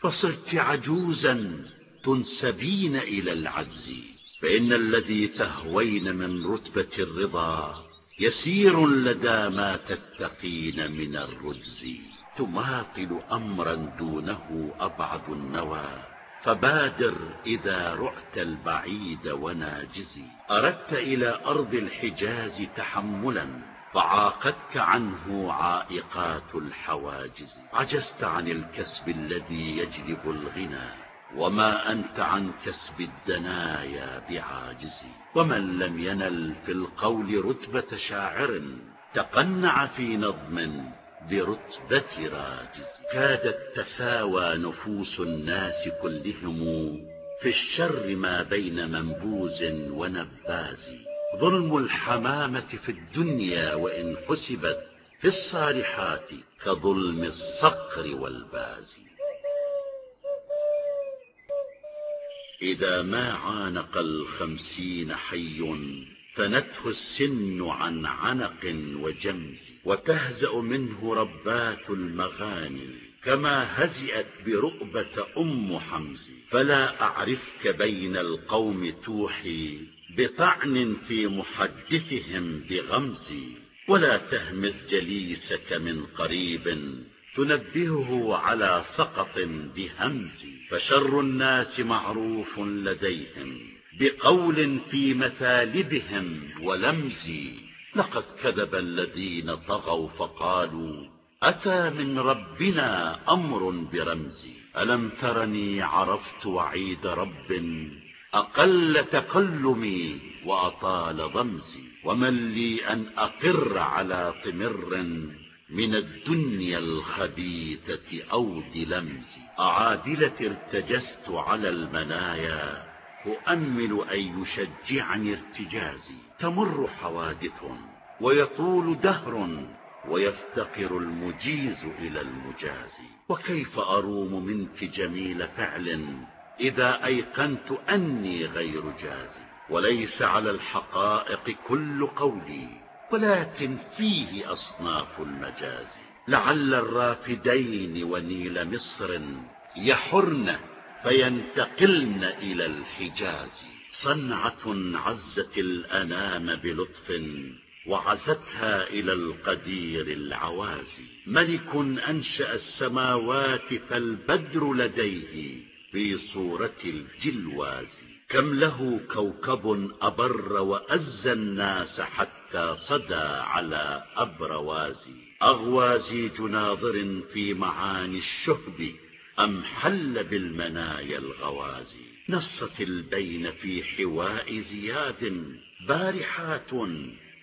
فصرت عجوزا تنسبين إلى العجز. فإن الذي تهوين من رتبة الرضا يسير لدى ما تتقين من الرجز. تماطل أمرا دونه أبعد النوى. فبادر إذا رعت البعيد وناجزي. أردت إلى أرض الحجاز تحملا فعاقدك عنه عائقات الحواجز. عجزت عن الكسب الذي يجلب الغنى وما أنت عن كسب الدنايا بعاجز. ومن لم ينل في القول رتبة شاعر تقنع في نظم برتبة راجز كادت تساوى نفوس الناس كلهم في الشر ما بين منبوز ونباز. ظلم الحمامة في الدنيا وإن حسبت في الصالحات كظلم الصقر والباز. إذا ما عانق الخمسين حي ثنته السن عن عنق وجمز وتهزأ منه ربات المغاني كما هزئت برؤبة أم حمز. فلا أعرفك بين القوم توحي بطعن في محدثهم بغمز. ولا تهمز جليسك من قريب تنبهه على سقط بهمز. فشر الناس معروف لديهم بقول في مثالبهم ولمز لقد كذب الذين طغوا فقالوا أتى من ربنا أمر برمز ألم ترني عرفت وعيد رب أقل تكلمي وأطال ضمزي. ومن لي أن أقر على طمر من الدنيا الخبيثة أو دلمز أعادلة ارتجست على المنايا أؤمل أن يشجعني ارتجازي تمر حوادث ويطول دهر ويفتقر المجيز إلى المجاز. وكيف أروم منك جميل فعل إذا أيقنت أني غير جازي وليس على الحقائق كل قولي ولكن فيه أصناف المجاز. لعل الرافدين ونيل مصر يحرن فينتقلن إلى الحجاز. صنعة عزت الأنام بلطف وعزتها إلى القدير العوازي ملك أنشأ السماوات فالبدر لديه في صورة الجلواز. كم له كوكب أبر وأزى الناس حتى صدى على أبروازي أغوازي جناظر في معاني الشهب أم حل بالمنايا الغوازي؟ نصت البين في حواء زياد بارحات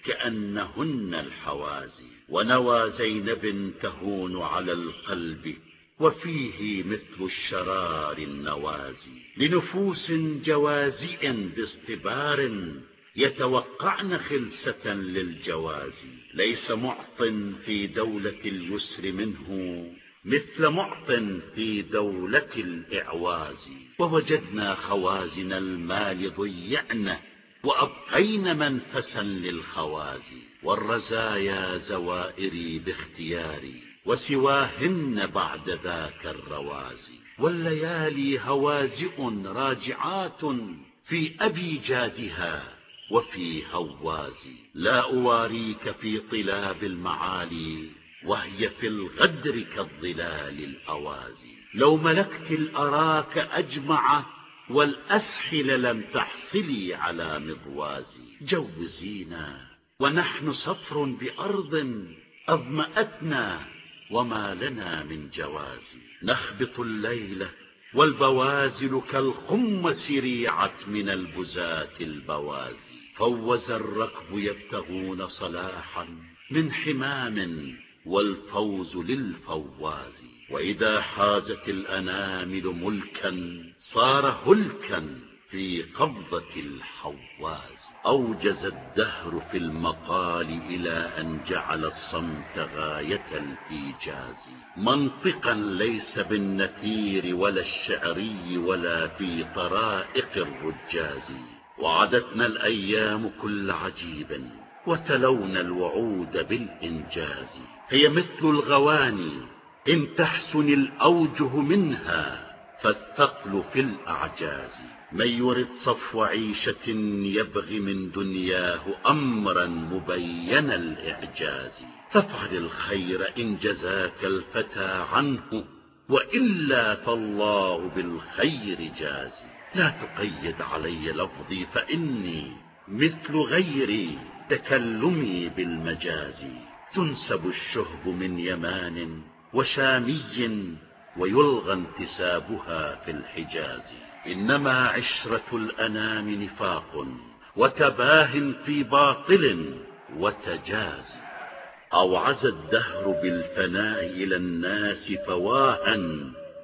كأنهن الحوازي. ونوى زينب تهون على القلب وفيه مثل الشرار النوازي. لنفوس جوازئ باصطبار يتوقعن خلسة للجواز ليس معط في دولة اليسر منه مثل معط في دولة الإعواز. ووجدنا خوازن المال ضيعن وأبقين منفسا للخواز. والرزايا زوائري باختياري وسواهن بعد ذاك الروازي والليالي هوازئ راجعات في أبيجادها وفي هوازي. لا أواريك في طلاب المعالي وهي في الغدر كالظلال الأوازي. لو ملكت الأراك أجمع والأسحل لم تحصلي على مضوازي جوزينا ونحن صفر بأرض أظمأتنا وما لنا من جواز نخبط الليل والبوازل كالخمس ريعت من البزاة البوازي. فوز الركب يبتغون صلاحا من حمام والفوز للفواز. وإذا حازت الأنامل ملكا صار هلكا في قبضة الحواز. أوجز الدهر في المقال إلى أن جعل الصمت غاية الإيجاز. منطقا ليس بالنثير ولا الشعري ولا في طرائق الرجاز. وعدتنا الأيام كل عجيب وتلونا الوعود بالإنجاز. هي مثل الغواني إن تحسن الأوجه منها فالثقل في الأعجاز. من يرد صفو عيشة يبغي من دنياه أمرا مبين الإعجاز. فافعل الخير إن جزاك الفتى عنه وإلا فالله بالخير جازي لا تقيد علي لفظي فإني مثل غيري تكلمي بالمجاز. تنسب الشهب من يمان وشامي ويلغى انتسابها في الحجاز. إنما عشرة الأنام نفاق وتباه في باطل وتجاز. أوعز الدهر بالفناء إلى الناس فواها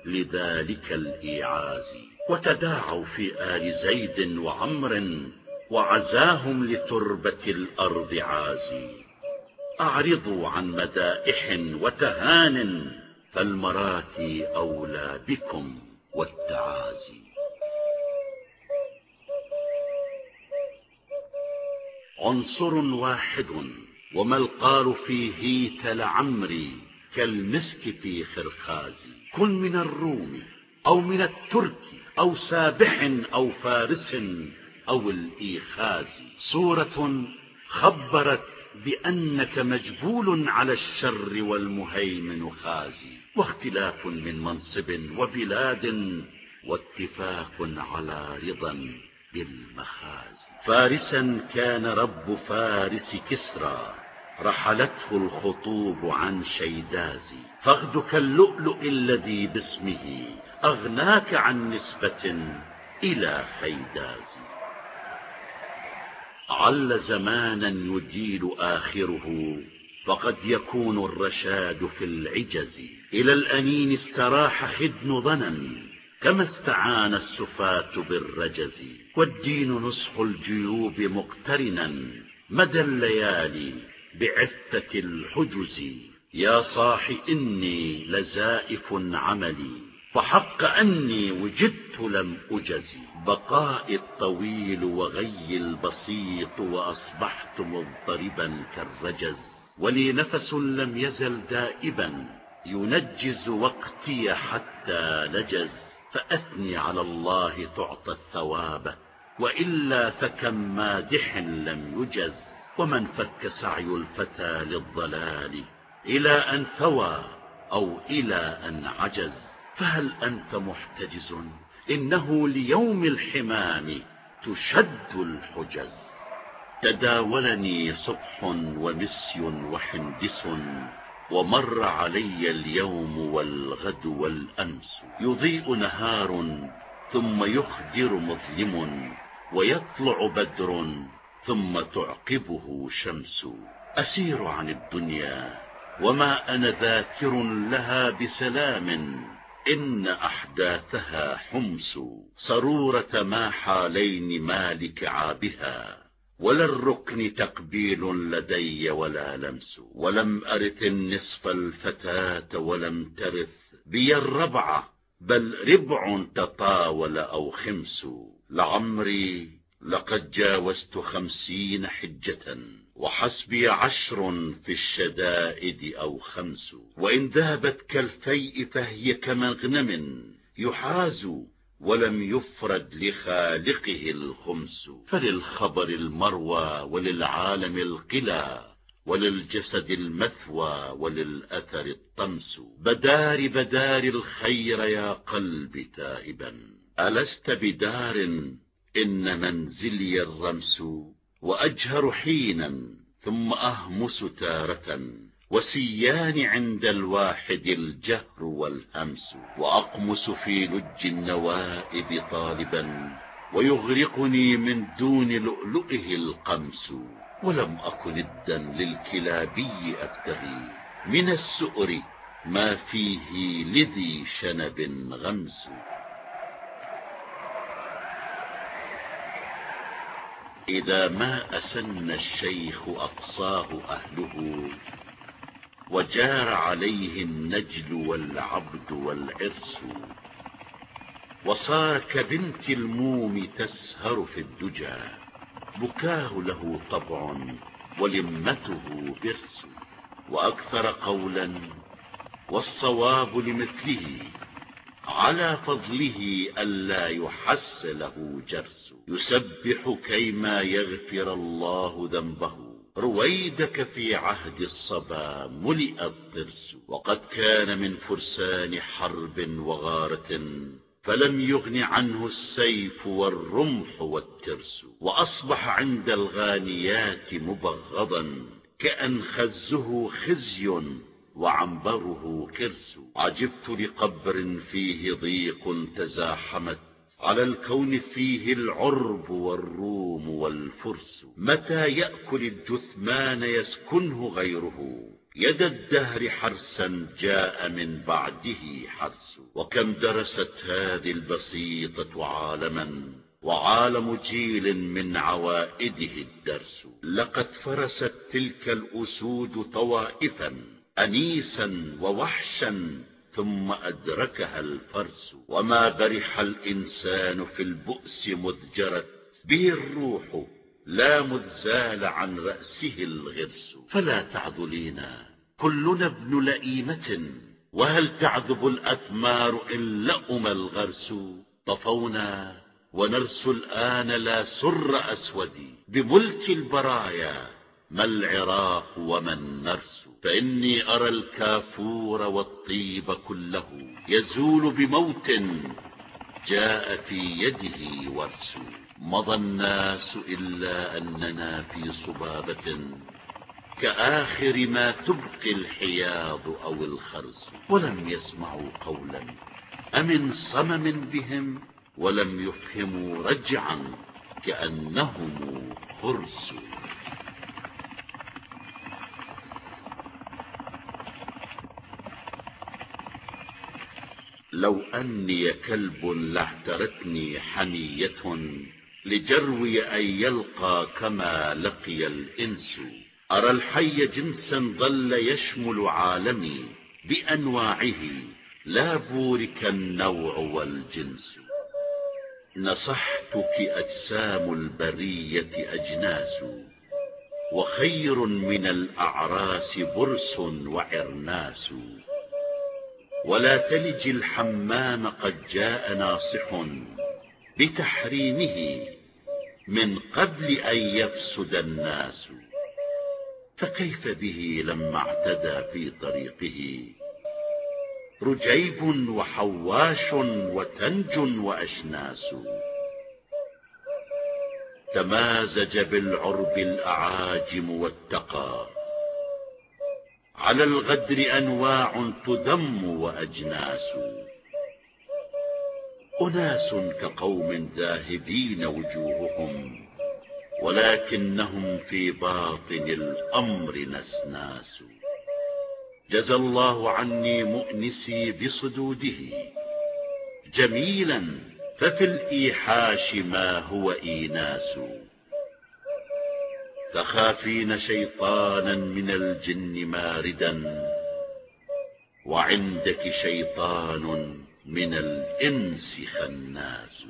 لذلك الإيعاز. وتداعوا في آل زيد وعمر وعزاهم لتربة الأرض عازي. أعرضوا عن مدائح وتهان فالمراتي أولى بكم والتعازي. عنصر واحد وما القال فيه لعمري كالمسك في خرخازي كن من الروم أو من الترك أو سابح أو فارس أو الإيخاز. صورة خبرت بأنك مجبول على الشر والمهيمن خازي واختلاف من منصب وبلاد واتفاق على رضا بالمخازي. فارسا كان رب فارس كسرى رحلته الخطوب عن شيدازي. فاغدك اللؤلؤ الذي باسمه أغناك عن نسبة إلى خيدازي عل زمانا يديل آخره فقد يكون الرشاد في العجز. إلى الأنين استراح خدن ظنا كما استعان السفاة بالرجز. والدين نصح الجيوب مقترنا مدى الليالي بعفة الحجز. يا صاح إني لزائف عملي. فحق أني وجدت لم أجز. بقائي الطويل وغي البسيط وأصبحت مضطربا كالرجز. ولي نفس لم يزل دائبا. ينجز وقتي حتى نجز. فأثني على الله تعطى الثواب. وإلا فكم مادح لم يجز. ومن فك سعي الفتى للضلال. إلى أن ثوى أو إلى أن عجز. فهل أنت محتجز؟ إنه ليوم الحمام تشد الحجز. تداولني صبح ومسي وحندس ومر علي اليوم والغد والأمس. يضيء نهار ثم يخدر مظلم ويطلع بدر ثم تعقبه شمس. أسير عن الدنيا وما أنا ذاكر لها بسلام. إن أحداثها حمس صرورة ما حالين مالك عابها. ولا الركن تقبيل لدي ولا لمس. ولم أرث النصف الفتاة ولم ترث. بي الربعة بل ربع تطاول أو خمس. لعمري لقد جاوزت خمسين حجة وحسبي عشر في الشدائد أو خمس. وإن ذهبت كالفيء فهي كمغنم يحاز ولم يفرد لخالقه الخمس. فللخبر المروى وللعالم القلى وللجسد المثوى وللأثر الطمس. بدار بدار الخير يا قلب تائبا ألست بدار إن منزلي الرمس وأجهر حينا ثم أهمس تارة وسيان عند الواحد الجهر والهمس وأقمس في لج النوائب طالبا ويغرقني من دون لؤلؤه القمس ولم أكن ادا للكلابي أبتغي من السؤر ما فيه لذي شنب غمس إذا ما أسن الشيخ أقصاه أهله وجار عليه النجل والعبد والعرس وصار كبنت الموم تسهر في الدجى بكاه له طبع ولمته برس وأكثر قولا والصواب لمثله على فضله ألا يحس له جرس. يسبح كيما يغفر الله ذنبه. رويدك في عهد الصبا ملئ الضرس وقد كان من فرسان حرب وغارة فلم يغن عنه السيف والرمح والترس. وأصبح عند الغانيات مبغضا كأن خزه خزي وعنبره كرس. عجبت لقبر فيه ضيق تزاحمت على الكون فيه العرب والروم والفرس. متى يأكل الجثمان يسكنه غيره؟ يد الدهر حرسا جاء من بعده حرس. وكم درست هذه البسيطة عالما؟ وعالم جيل من عوائده الدرس. لقد فرست تلك الأسود طوائفا أنيسا ووحشا ثم أدركها الفرس وما برح الإنسان في البؤس مذ جرت به الروح لا مذ زال عن رأسه الغرس. فلا تعذلينا كلنا ابن لئيمة وهل تعذب الأثمار إن لأم الغرس؟ طفونا ونرس الآن لا سر أسودي بملك البرايا. ما العراق وما النرس؟ فإني أرى الكافور والطيب كله يزول بموت جاء في يده ورس. مضى الناس إلا أننا في صبابة كآخر ما تبقي الحياض أو الخرس. ولم يسمعوا قولا أمن صمم بهم ولم يفهموا رجعا كأنهم خرس. لو أني كلب لاعترتني حمية لجروي أن يلقى كما لقي الإنس. أرى الحي جنسا ظل يشمل عالمي بأنواعه لا بورك النوع والجنس. نصحتك أجسام البرية أجناس وخير من الأعراس برس وعرناس. ولا تلج الحمام قد جاء ناصح بتحريمه من قبل أن يفسد الناس. فكيف به لما اعتدى في طريقه؟ رجيب وحواش وتنج وأشناس. تمازج بالعرب الأعاجم والتقى. على الغدر أنواع تذم وأجناس. أناس كقوم ذاهبين وجوههم ولكنهم في باطن الأمر نسناس. جزى الله عني مؤنسي بصدوده. جميلا ففي الإيحاش ما هو إيناس. تخافين شيطانا من الجن ماردا وعندك شيطان من الإنس خناس.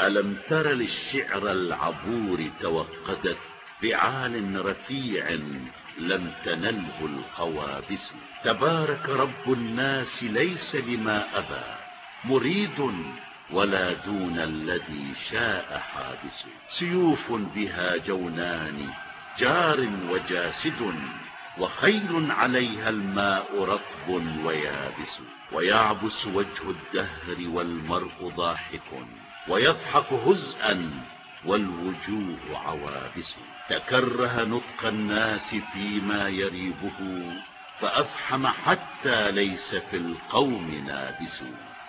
ألم تر للشعر العبور توقدت بعال رفيع لم تنله القوابس. تبارك رب الناس ليس لما أبى مريد ولا دون الذي شاء حابس. سيوف بها جونان جار وجاسد وخيل عليها الماء رطب ويابس. ويعبس وجه الدهر والمرء ضاحك ويضحك هزءا والوجوه عوابس. تكره نطق الناس فيما يريبه فأفحم حتى ليس في القوم نابس.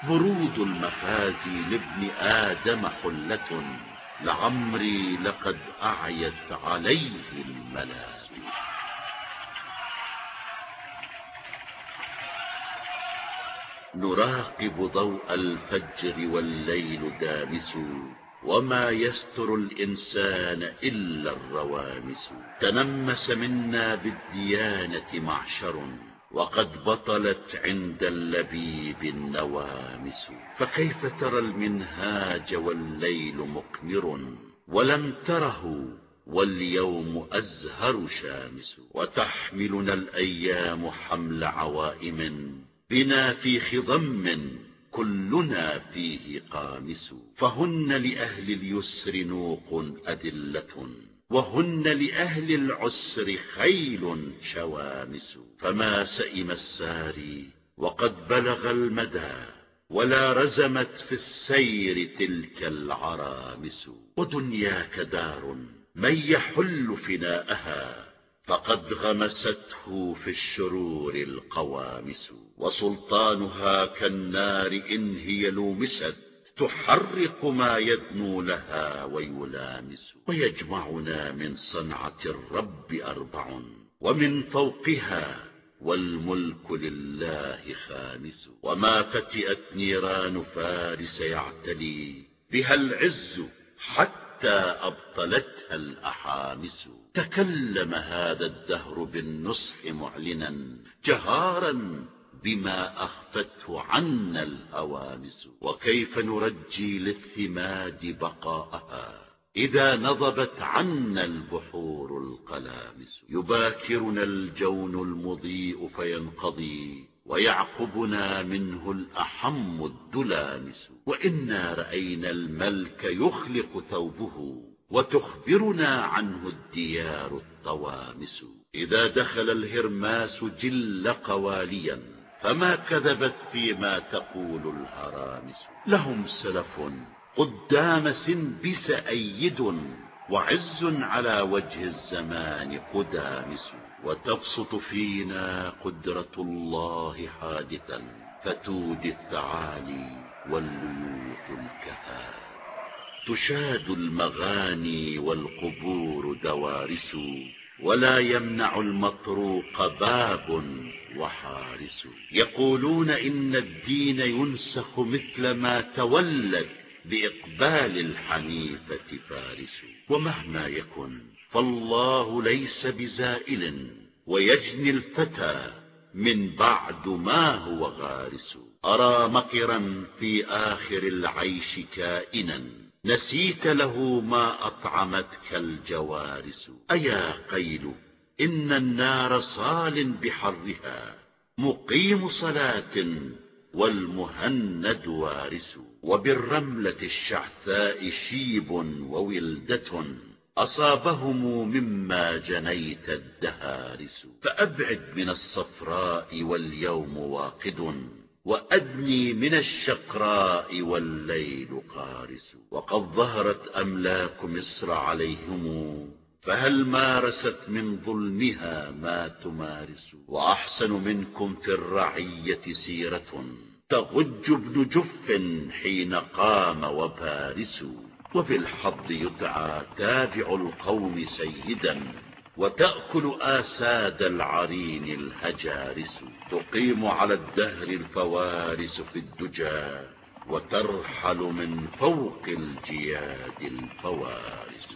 برود المخازي لابن آدم حلة لعمري لقد أعيت عليه الملابس نراقب ضوء الفجر والليل دامس. وما يستر الإنسان إلا الروامس تنمس منا بالديانة معشر وقد بطلت عند اللبيب النوامس فكيف ترى المنهاج والليل مقمر ولم تره واليوم أزهر شامس وتحملنا الأيام حمل عوائم بنا في خضم كلنا فيه قامس. فهن لأهل اليسر نوق أدلة. وهن لأهل العسر خيل شوامس. فما سئم الساري وقد بلغ المدى. ولا رزمت في السير تلك العرامس. ودنياك دار من يحل فناءها. فقد غمسته في الشرور القوامس وسلطانها كالنار إن هي لومست تحرق ما يدنو لها ويلامس ويجمعنا من صنعة الرب أربع ومن فوقها والملك لله خامس وما فتئت نيران فارس يعتلي بها العز حتى أبطلتها الأحامس. تكلم هذا الدهر بالنصح معلنا جهارا بما أخفته عنا الهوامس وكيف نرجي للثماد بقاءها إذا نضبت عنا البحور القلامس؟ يباكرنا الجون المضيء فينقضي ويعقبنا منه الأحم الدلامس. وإنا رأينا الملك يخلق ثوبه وتخبرنا عنه الديار الطوامس. إذا دخل الهرماس جل قواليا فما كذبت فيما تقول الهرامس. لهم سلف قدام سنبس أيد وعز على وجه الزمان قدامس. وتبسط فينا قدرة الله حادثا فتودي التعالي والليوث الكهات تشاد المغاني والقبور دوارس ولا يمنع المطروق باب وحارس. يقولون إن الدين ينسخ مثل ما تولت بإقبال الحنيفة فارس. ومهما يكن فالله ليس بزائل ويجني الفتى من بعد ما هو غارس. أرى مقرا في آخر العيش كائنا نسيت له ما أطعمتك الجوارس. أيا قيل إن النار صال بحرها مقيم صلاة والمهند وارس. وبالرملة الشعثاء شيب وولدة. أصابهم مما جنيت الدهارس. فأبعد من الصفراء واليوم واقد وأدني من الشقراء والليل قارس. وقد ظهرت أملاك مصر عليهم فهل مارست من ظلمها ما تمارس؟ وأحسن منكم في الرعية سيرة تغج ابن جف حين قام وبارس. وبالحظ يدعى تابع القوم سيدا وتأكل آساد العرين الهجارس تقيم على الدهر الفوارس في الدجى وترحل من فوق الجياد الفوارس.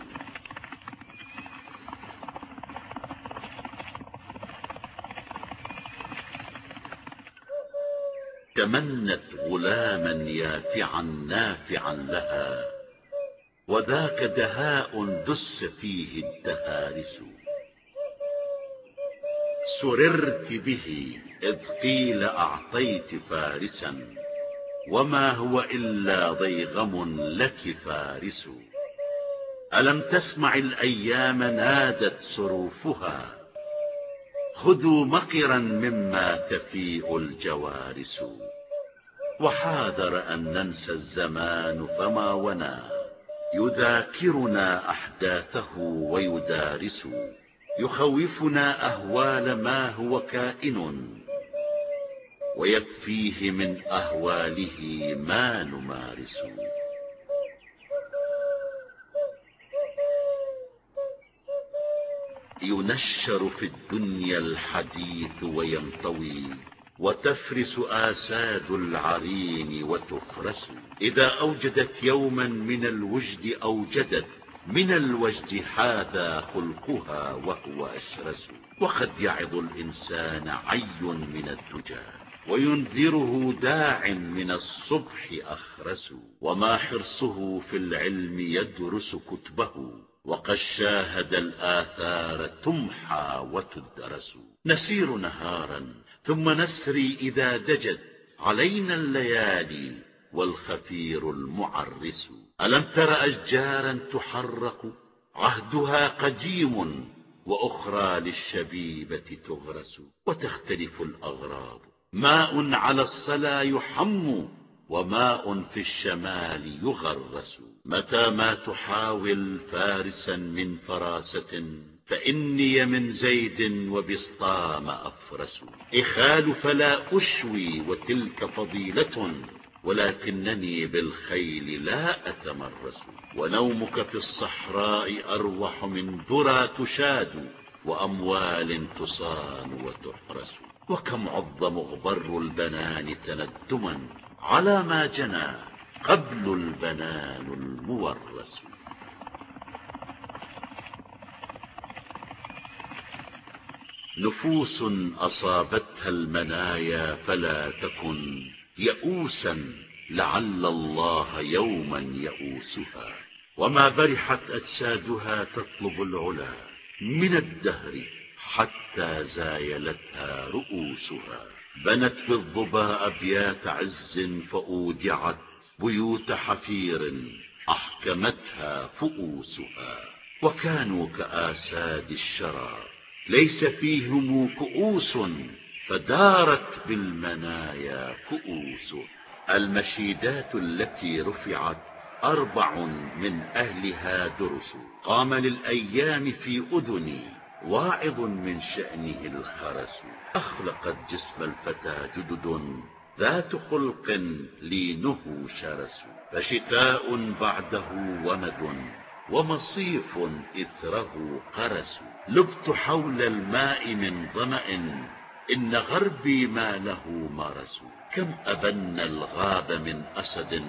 تمنت غلاما يافعا نافعا لها وذاك دهاء دس فيه الدهارس. سررت به إذ قيل أعطيت فارسا وما هو إلا ضيغم لك فارس. ألم تسمع الأيام نادت صروفها؟ خذوا مقرا مما تفيء الجوارس. وحاذر أن ننسى الزمان فما ونا يذاكرنا أحداثه ويدارس. يخوفنا أهوال ما هو كائن. ويكفيه من أهواله ما نمارس. ينشر في الدنيا الحديث وينطوي. وتفرس آساد العرين وتفرس. إذا أوجدت يوما من الوجد أوجدت من الوجد هذا خلقها وهو أشرس. وقد يعظ الإنسان عي من الدجى وينذره داع من الصبح أخرس. وما حرصه في العلم يدرس كتبه وقد شاهد الآثار تمحى وتدرس. نسير نهارا ثم نسري إذا دجت علينا الليالي والخفير المعرس. ألم تر أشجارا تحرق؟ عهدها قديم وأخرى للشبيبة تغرس وتختلف الأغراض ماء على الصلا يحم وماء في الشمال يغرس. متى ما تحاول فارسا من فراسة فإني من زيد وبسطام أفرس. إخال فلا أشوي وتلك فضيلة ولكنني بالخيل لا أتمرس. ونومك في الصحراء أروح من ذرى تشاد وأموال تصان وتحرس. وكم عض مغبر البنان تندما على ما جنى قبل البنان المورس. نفوس أصابتها المنايا فلا تكن يئوسا لعل الله يوما يئوسها. وما برحت أجسادها تطلب العلا من الدهر حتى زايلتها رؤوسها. بنت بالظبا أبيات عز فأودعت بيوت حفير أحكمتها فؤوسها. وكانوا كآساد الشرى ليس فيهم كؤوس فدارت بالمنايا كؤوس. المشيدات التي رفعت أربع من أهلها درس. قام للأيام في أذني واعظ من شأنه الخرس. أخلقت جسم الفتى جدد ذات خلق لينه شرس. فشتاء بعده ومد ومصيف إثره قرس. لبت حول الماء من ظمأ إن غربي ما له مرس كم أبن الغاب من أسد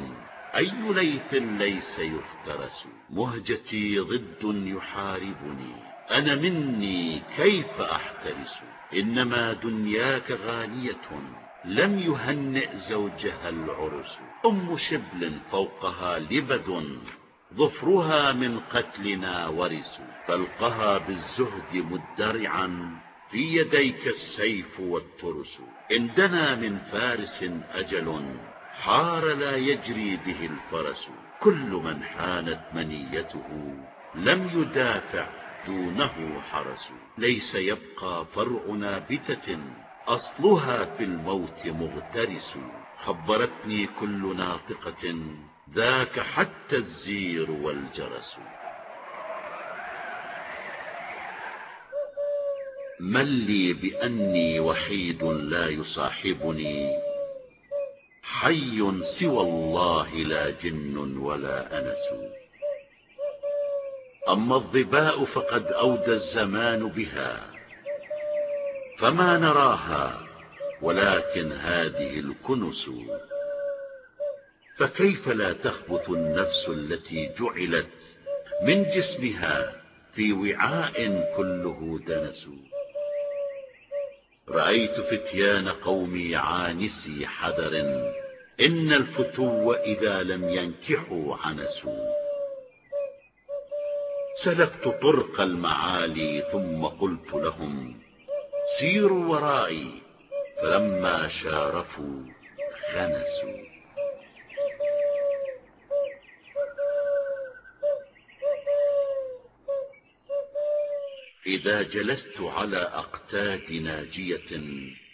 أي ليث ليس يفترس. مهجتي ضد يحاربني أنا مني كيف أحترس؟ إنما دنياك غالية لم يهنئ زوجها العرس. أم شبل فوقها لبد ظفرها من قتلنا ورس فالقها بالزهد مدرعا في يديك السيف والترس. إن دنا من فارس أجل حار لا يجري به الفرس. كل من حانت منيته لم يدافع دونه حرس. ليس يبقى فرع نابتة أصلها في الموت مغترس. خبرتني كل ناطقة ذاك حتى الزير والجرس. من لي بأني وحيد لا يصاحبني حي سوى الله لا جن ولا أنس. أما الظباء فقد أودى الزمان بها فما نراها ولكن هذه الكنس. فكيف لا تخبث النفس التي جعلت من جسمها في وعاء كله دنس رأيت فتيان قومي عانسي حذر إن الفتو إذا لم ينكحوا عنسوا سلكت طرق المعالي ثم قلت لهم سيروا ورائي فلما شارفوا خنسوا إذا جلست على أقتاد ناجية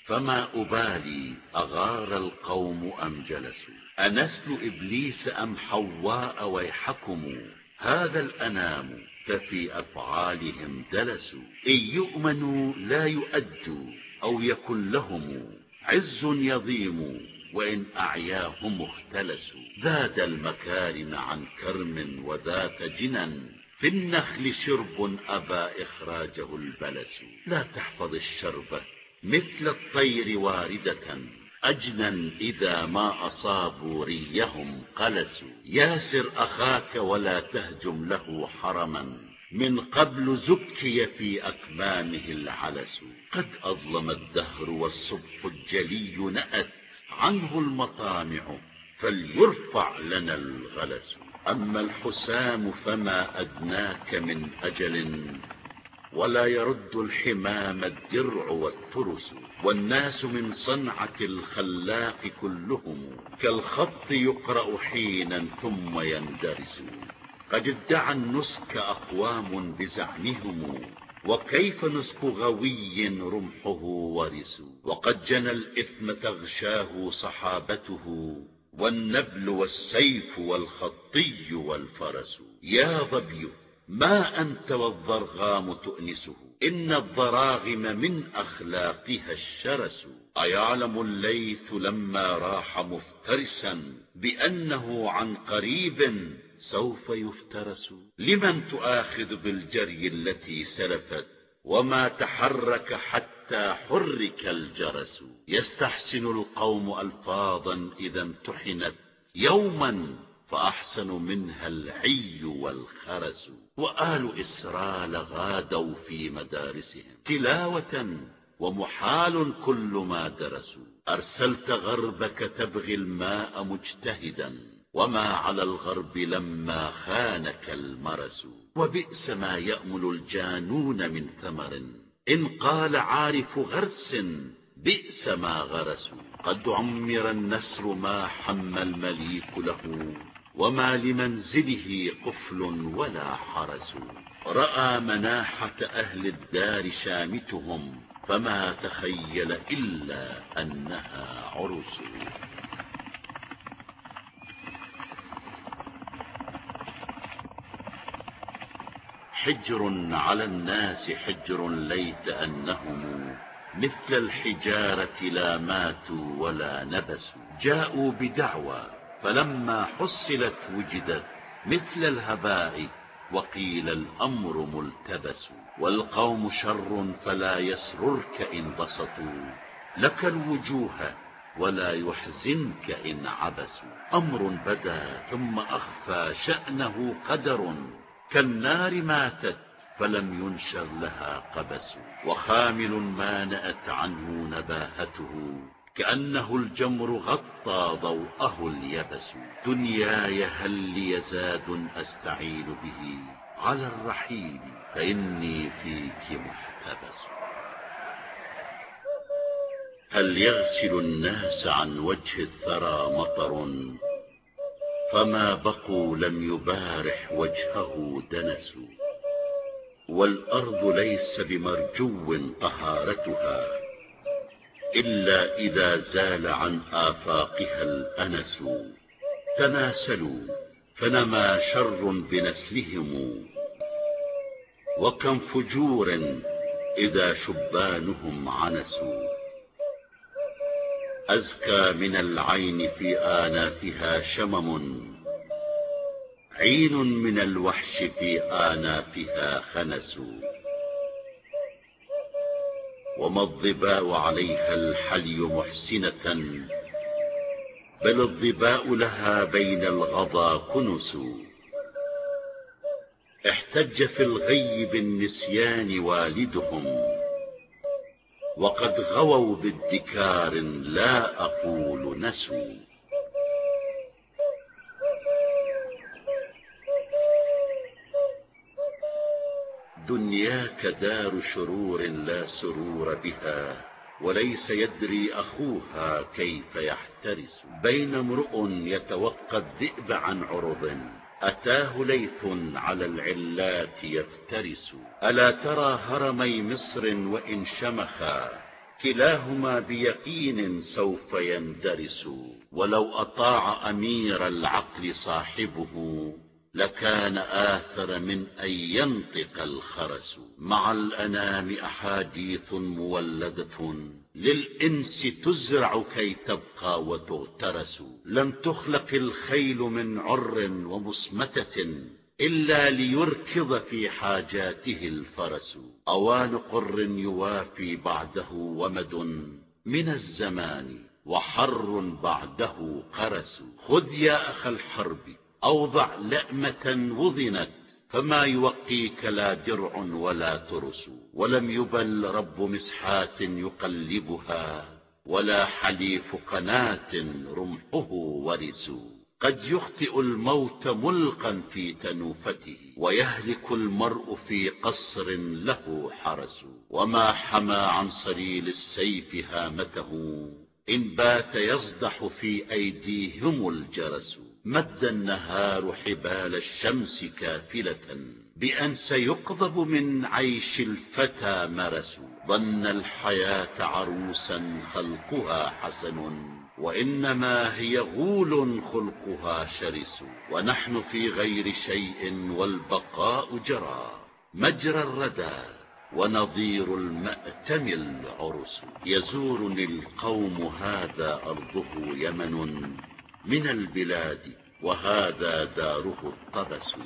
فما أبالي أغار القوم أم جلسوا؟ أنسل إبليس أم حواء ويحكم؟ هذا الأنام ففي أفعالهم دلسوا إن يؤمنوا لا يؤدوا أو يكن لهم عز يضيم وإن أعياهم اختلسوا. ذات المكارم عن كرم وذات جنن في النخل شرب أبى إخراجه البلس. لا تحفظ الشربة مثل الطير واردة. أجنا إذا ما أصابوا ريهم قلسوا. ياسر أخاك ولا تهجم له حرما. من قبل زكي في أكمامه العلس. قد أظلم الدهر والصبح الجلي نأت عنه المطامع. فليرفع لنا الغلس. أما الحسام فما أدناك من أجل ولا يرد الحمام الدرع والترس والناس من صنعة الخلاق كلهم كالخط يقرأ حينا ثم يندرس قد ادعى النسك أقوام بزعمهم وكيف نسك غوي رمحه ورس وقد جنى الإثم تغشاه صحابته والنبل والسيف والخطي والفرس. يا ظبي ما أنت والضرغام تؤنسه؟ إن الضراغم من أخلاقها الشرس. أيعلم الليث لما راح مفترسا بأنه عن قريب سوف يفترس. لمن تؤاخذ بالجري التي سلفت وما تحرك حتى حرك الجرس. يستحسن القوم ألفاظا إذا امتحنت يوما فأحسن منها العي والخرس. وآل إسرال غادوا في مدارسهم تلاوة ومحال كل ما درسوا. أرسلت غربك تبغي الماء مجتهدا وما على الغرب لما خانك المرس. وبئس ما يأمل الجانون من ثمر. إن قال عارف غرس بئس ما غرسوا قد عمر النسر ما حم المليك له وما لمنزله قفل ولا حرس. رأى مناحة أهل الدار شامتهم فما تخيل إلا أنها عرس. حجر على الناس حجر ليت أنهم مثل الحجارة لا ماتوا ولا نبسوا. جاءوا بدعوى فلما حصلت وجدت مثل الهباء وقيل الأمر ملتبس. والقوم شر فلا يسررك إن بسطوا. لك الوجوه ولا يحزنك إن عبسوا. أمر بدا ثم أخفى شأنه قدر. كالنار ماتت فلم ينشر لها قبس وخامل ما نأت عنه نباهته كأنه الجمر غطى ضوءه اليبس. دنياي هل لي زاد أستعين به؟ على الرحيل فإني فيك محتبس. هل يغسل الناس عن وجه الثرى مطر؟ فما بقوا لم يبارح وجهه دنس والأرض ليس بمرجو طهارتها إلا إذا زال عن آفاقها الأنس. تناسلوا فنما شر بنسلهم. وكم فجور إذا شبانهم عنسوا. أزكى من العين في آنافها شمم عين من الوحش في آنافها خنس. وما الظباء عليها الحلي محسنة بل الظباء لها بين الغضا كنس. احتج في الغي بالنسيان والدهم وقد غووا بادكار لا أقول نسوا. دنياك دار شرور لا سرور بها وليس يدري أخوها كيف يحترس. بين امرؤ يتوقى الذئب عن عرض. أتاه ليث على العلات يفترس. ألا ترى هرمي مصر وإن شمخا كلاهما بيقين سوف يندرس. ولو أطاع أمير العقل صاحبه لكان آثر من أن ينطق الخرس. مع الأنام أحاديث مولدة. للإنس تزرع كي تبقى وتغترس. لم تخلق الخيل من عر ومصمتة إلا ليركض في حاجاته الفرس. أوان قر يوافي بعده ومد من الزمان وحر بعده قرس. خذ يا أخ الحرب أوضع لأمة وضنت فما يوقيك لا درع ولا ترس ولم يبل رب مسحات يقلبها ولا حليف قناة رمحه ورس. قد يخطئ الموت ملقا في تنوفته ويهلك المرء في قصر له حرس. وما حمى عن صليل السيف هامته إن بات يصدح في أيديهم الجرس. مد النهار حبال الشمس كافلة بأن سيقضب من عيش الفتى مرس ظن الحياة عروسا خلقها حسن وإنما هي غول خلقها شرس. ونحن في غير شيء والبقاء جرى. مجرى الردى ونظير المأتم العرس. يزورني القوم هذا أرضه يمن. من البلاد وهذا داره الطبس.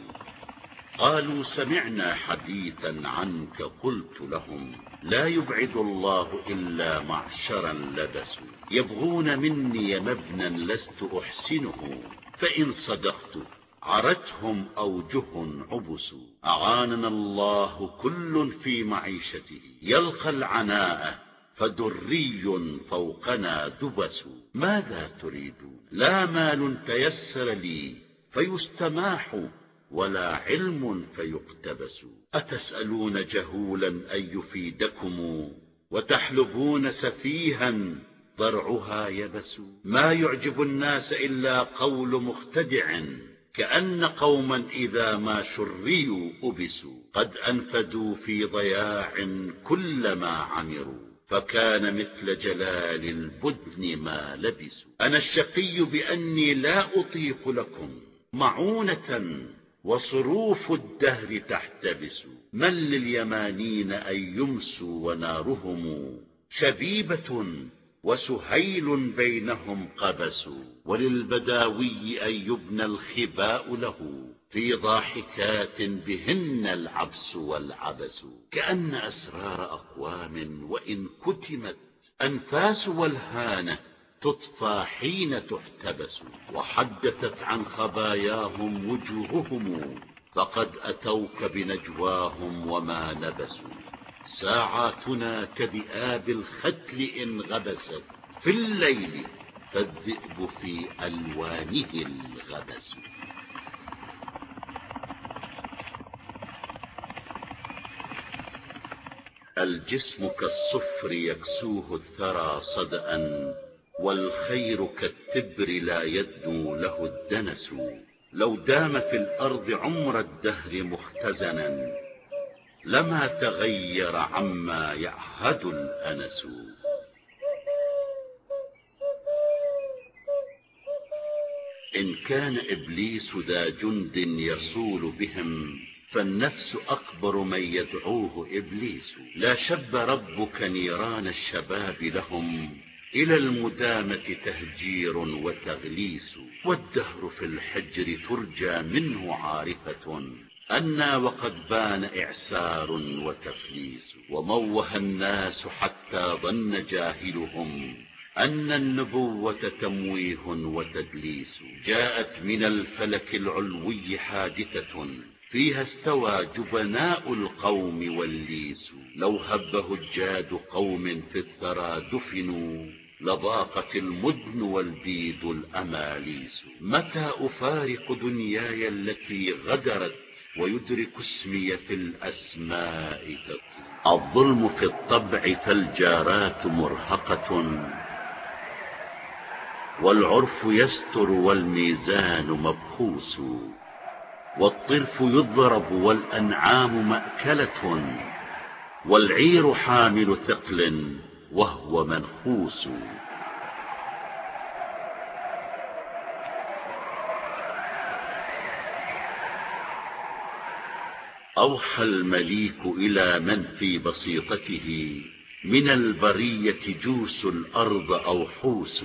قالوا سمعنا حديثا عنك قلت لهم لا يبعد الله إلا معشرا لبسوا يبغون مني مبنى لست أحسنه فإن صدقت عرتهم أوجه عبس. أعاننا الله كل في معيشته يلقى العناء فدري فوقنا دبس. ماذا تريدون لا مال تيسر لي فيستماح ولا علم فيقتبس. أتسألون جهولا أن يفيدكم وتحلبون سفيها ضرعها يبس. ما يعجب الناس إلا قول مختدع كأن قوما إذا ما شريوا أبسوا. قد أنفدوا في ضياع كل ما عمروا. فكان مثل جلال البدن ما لبسوا. أنا الشقي بأني لا أطيق لكم. معونة وصروف الدهر تحتبس. من لليمانين أن يمسوا ونارهم شبيبة وسهيل بينهم قبس وللبداوي أن يبنى الخباء له في ضاحكات بهن العبس والعبس. كأن أسرار أقوام وإن كتمت أنفاس والهانة تطفى حين تحتبس. وحدثت عن خباياهم وجوههم فقد أتوك بنجواهم وما نبسوا ساعاتنا كذئاب الختل إن غبست. في الليل فالذئب في ألوانه الغبس. الجسم كالصفر يكسوه الثرى صدأ والخير كالتبر لا يدنو له الدنس. لو دام في الأرض عمر الدهر مختزنا لما تغير عما يعهد الأنس. إن كان إبليس ذا جند يصول بهم فالنفس أكبر من يدعوه إبليس. لا شب ربك نيران الشباب لهم إلى المدامة تهجير وتغليس والدهر في الحجر ترجى منه عارفة. أنا وقد بان إعسار وتفليس وموه الناس حتى ظن جاهلهم أن النبوة تمويه وتدليس جاءت من الفلك العلوي حادثة فيها استوى جبناء القوم والليس لو هب هجاد قوم في الثرى دفنوا لضاقت المدن والبيد الأماليس متى أفارق دنياي التي غدرت ويدرك اسمي في الأسماء. الظلم في الطبع فالجارات مرهقة والعرف يستر والميزان مبخوس والطرف يضرب والأنعام مأكلة والعير حامل ثقل وهو منخوس. أوحى المليك إلى من في بسيطته من البرية جوس الأرض أو حوس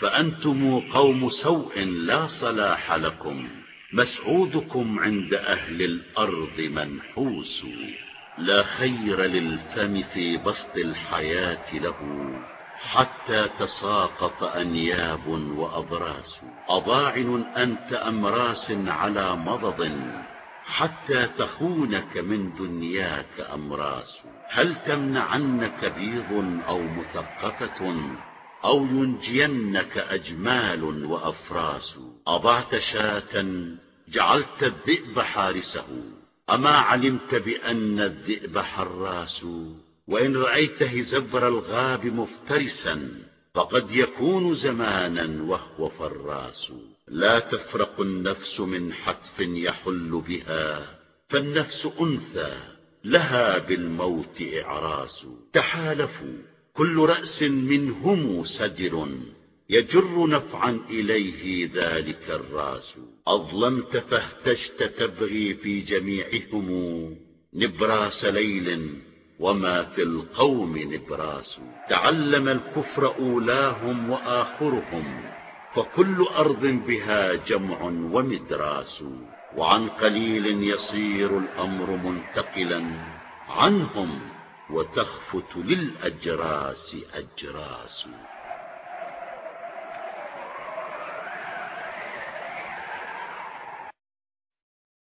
فأنتم قوم سوء لا صلاح لكم مسعودكم عند أهل الأرض منحوس لا خير للفم في بسط الحياة له حتى تساقط أنياب وأضراس أضاعن أنت أمراس على مضض حتى تخونك من دنياك أمراس. هل تمنعنك بيض أو مثقفة أو ينجينك أجمال وأفراس؟ أضعت شاة جعلت الذئب حارسه. أما علمت بأن الذئب حراس؟ وإن رأيت هزبر الغاب مفترسا فقد يكون زمانا وهو فراس. لا تفرق النفس من حتف يحل بها فالنفس أنثى لها بالموت إعراس. تحالفوا كل رأس منهم سدر يجر نفعا إليه ذلك الرأس. أظلمت فاهتجت تبغي في جميعهم نبراس ليل وما في القوم نبراس. تعلم الكفر أولاهم وآخرهم فكل أرض بها جمع ومدراس وعن قليل يصير الأمر منتقلا عنهم وتخفت للأجراس أجراس.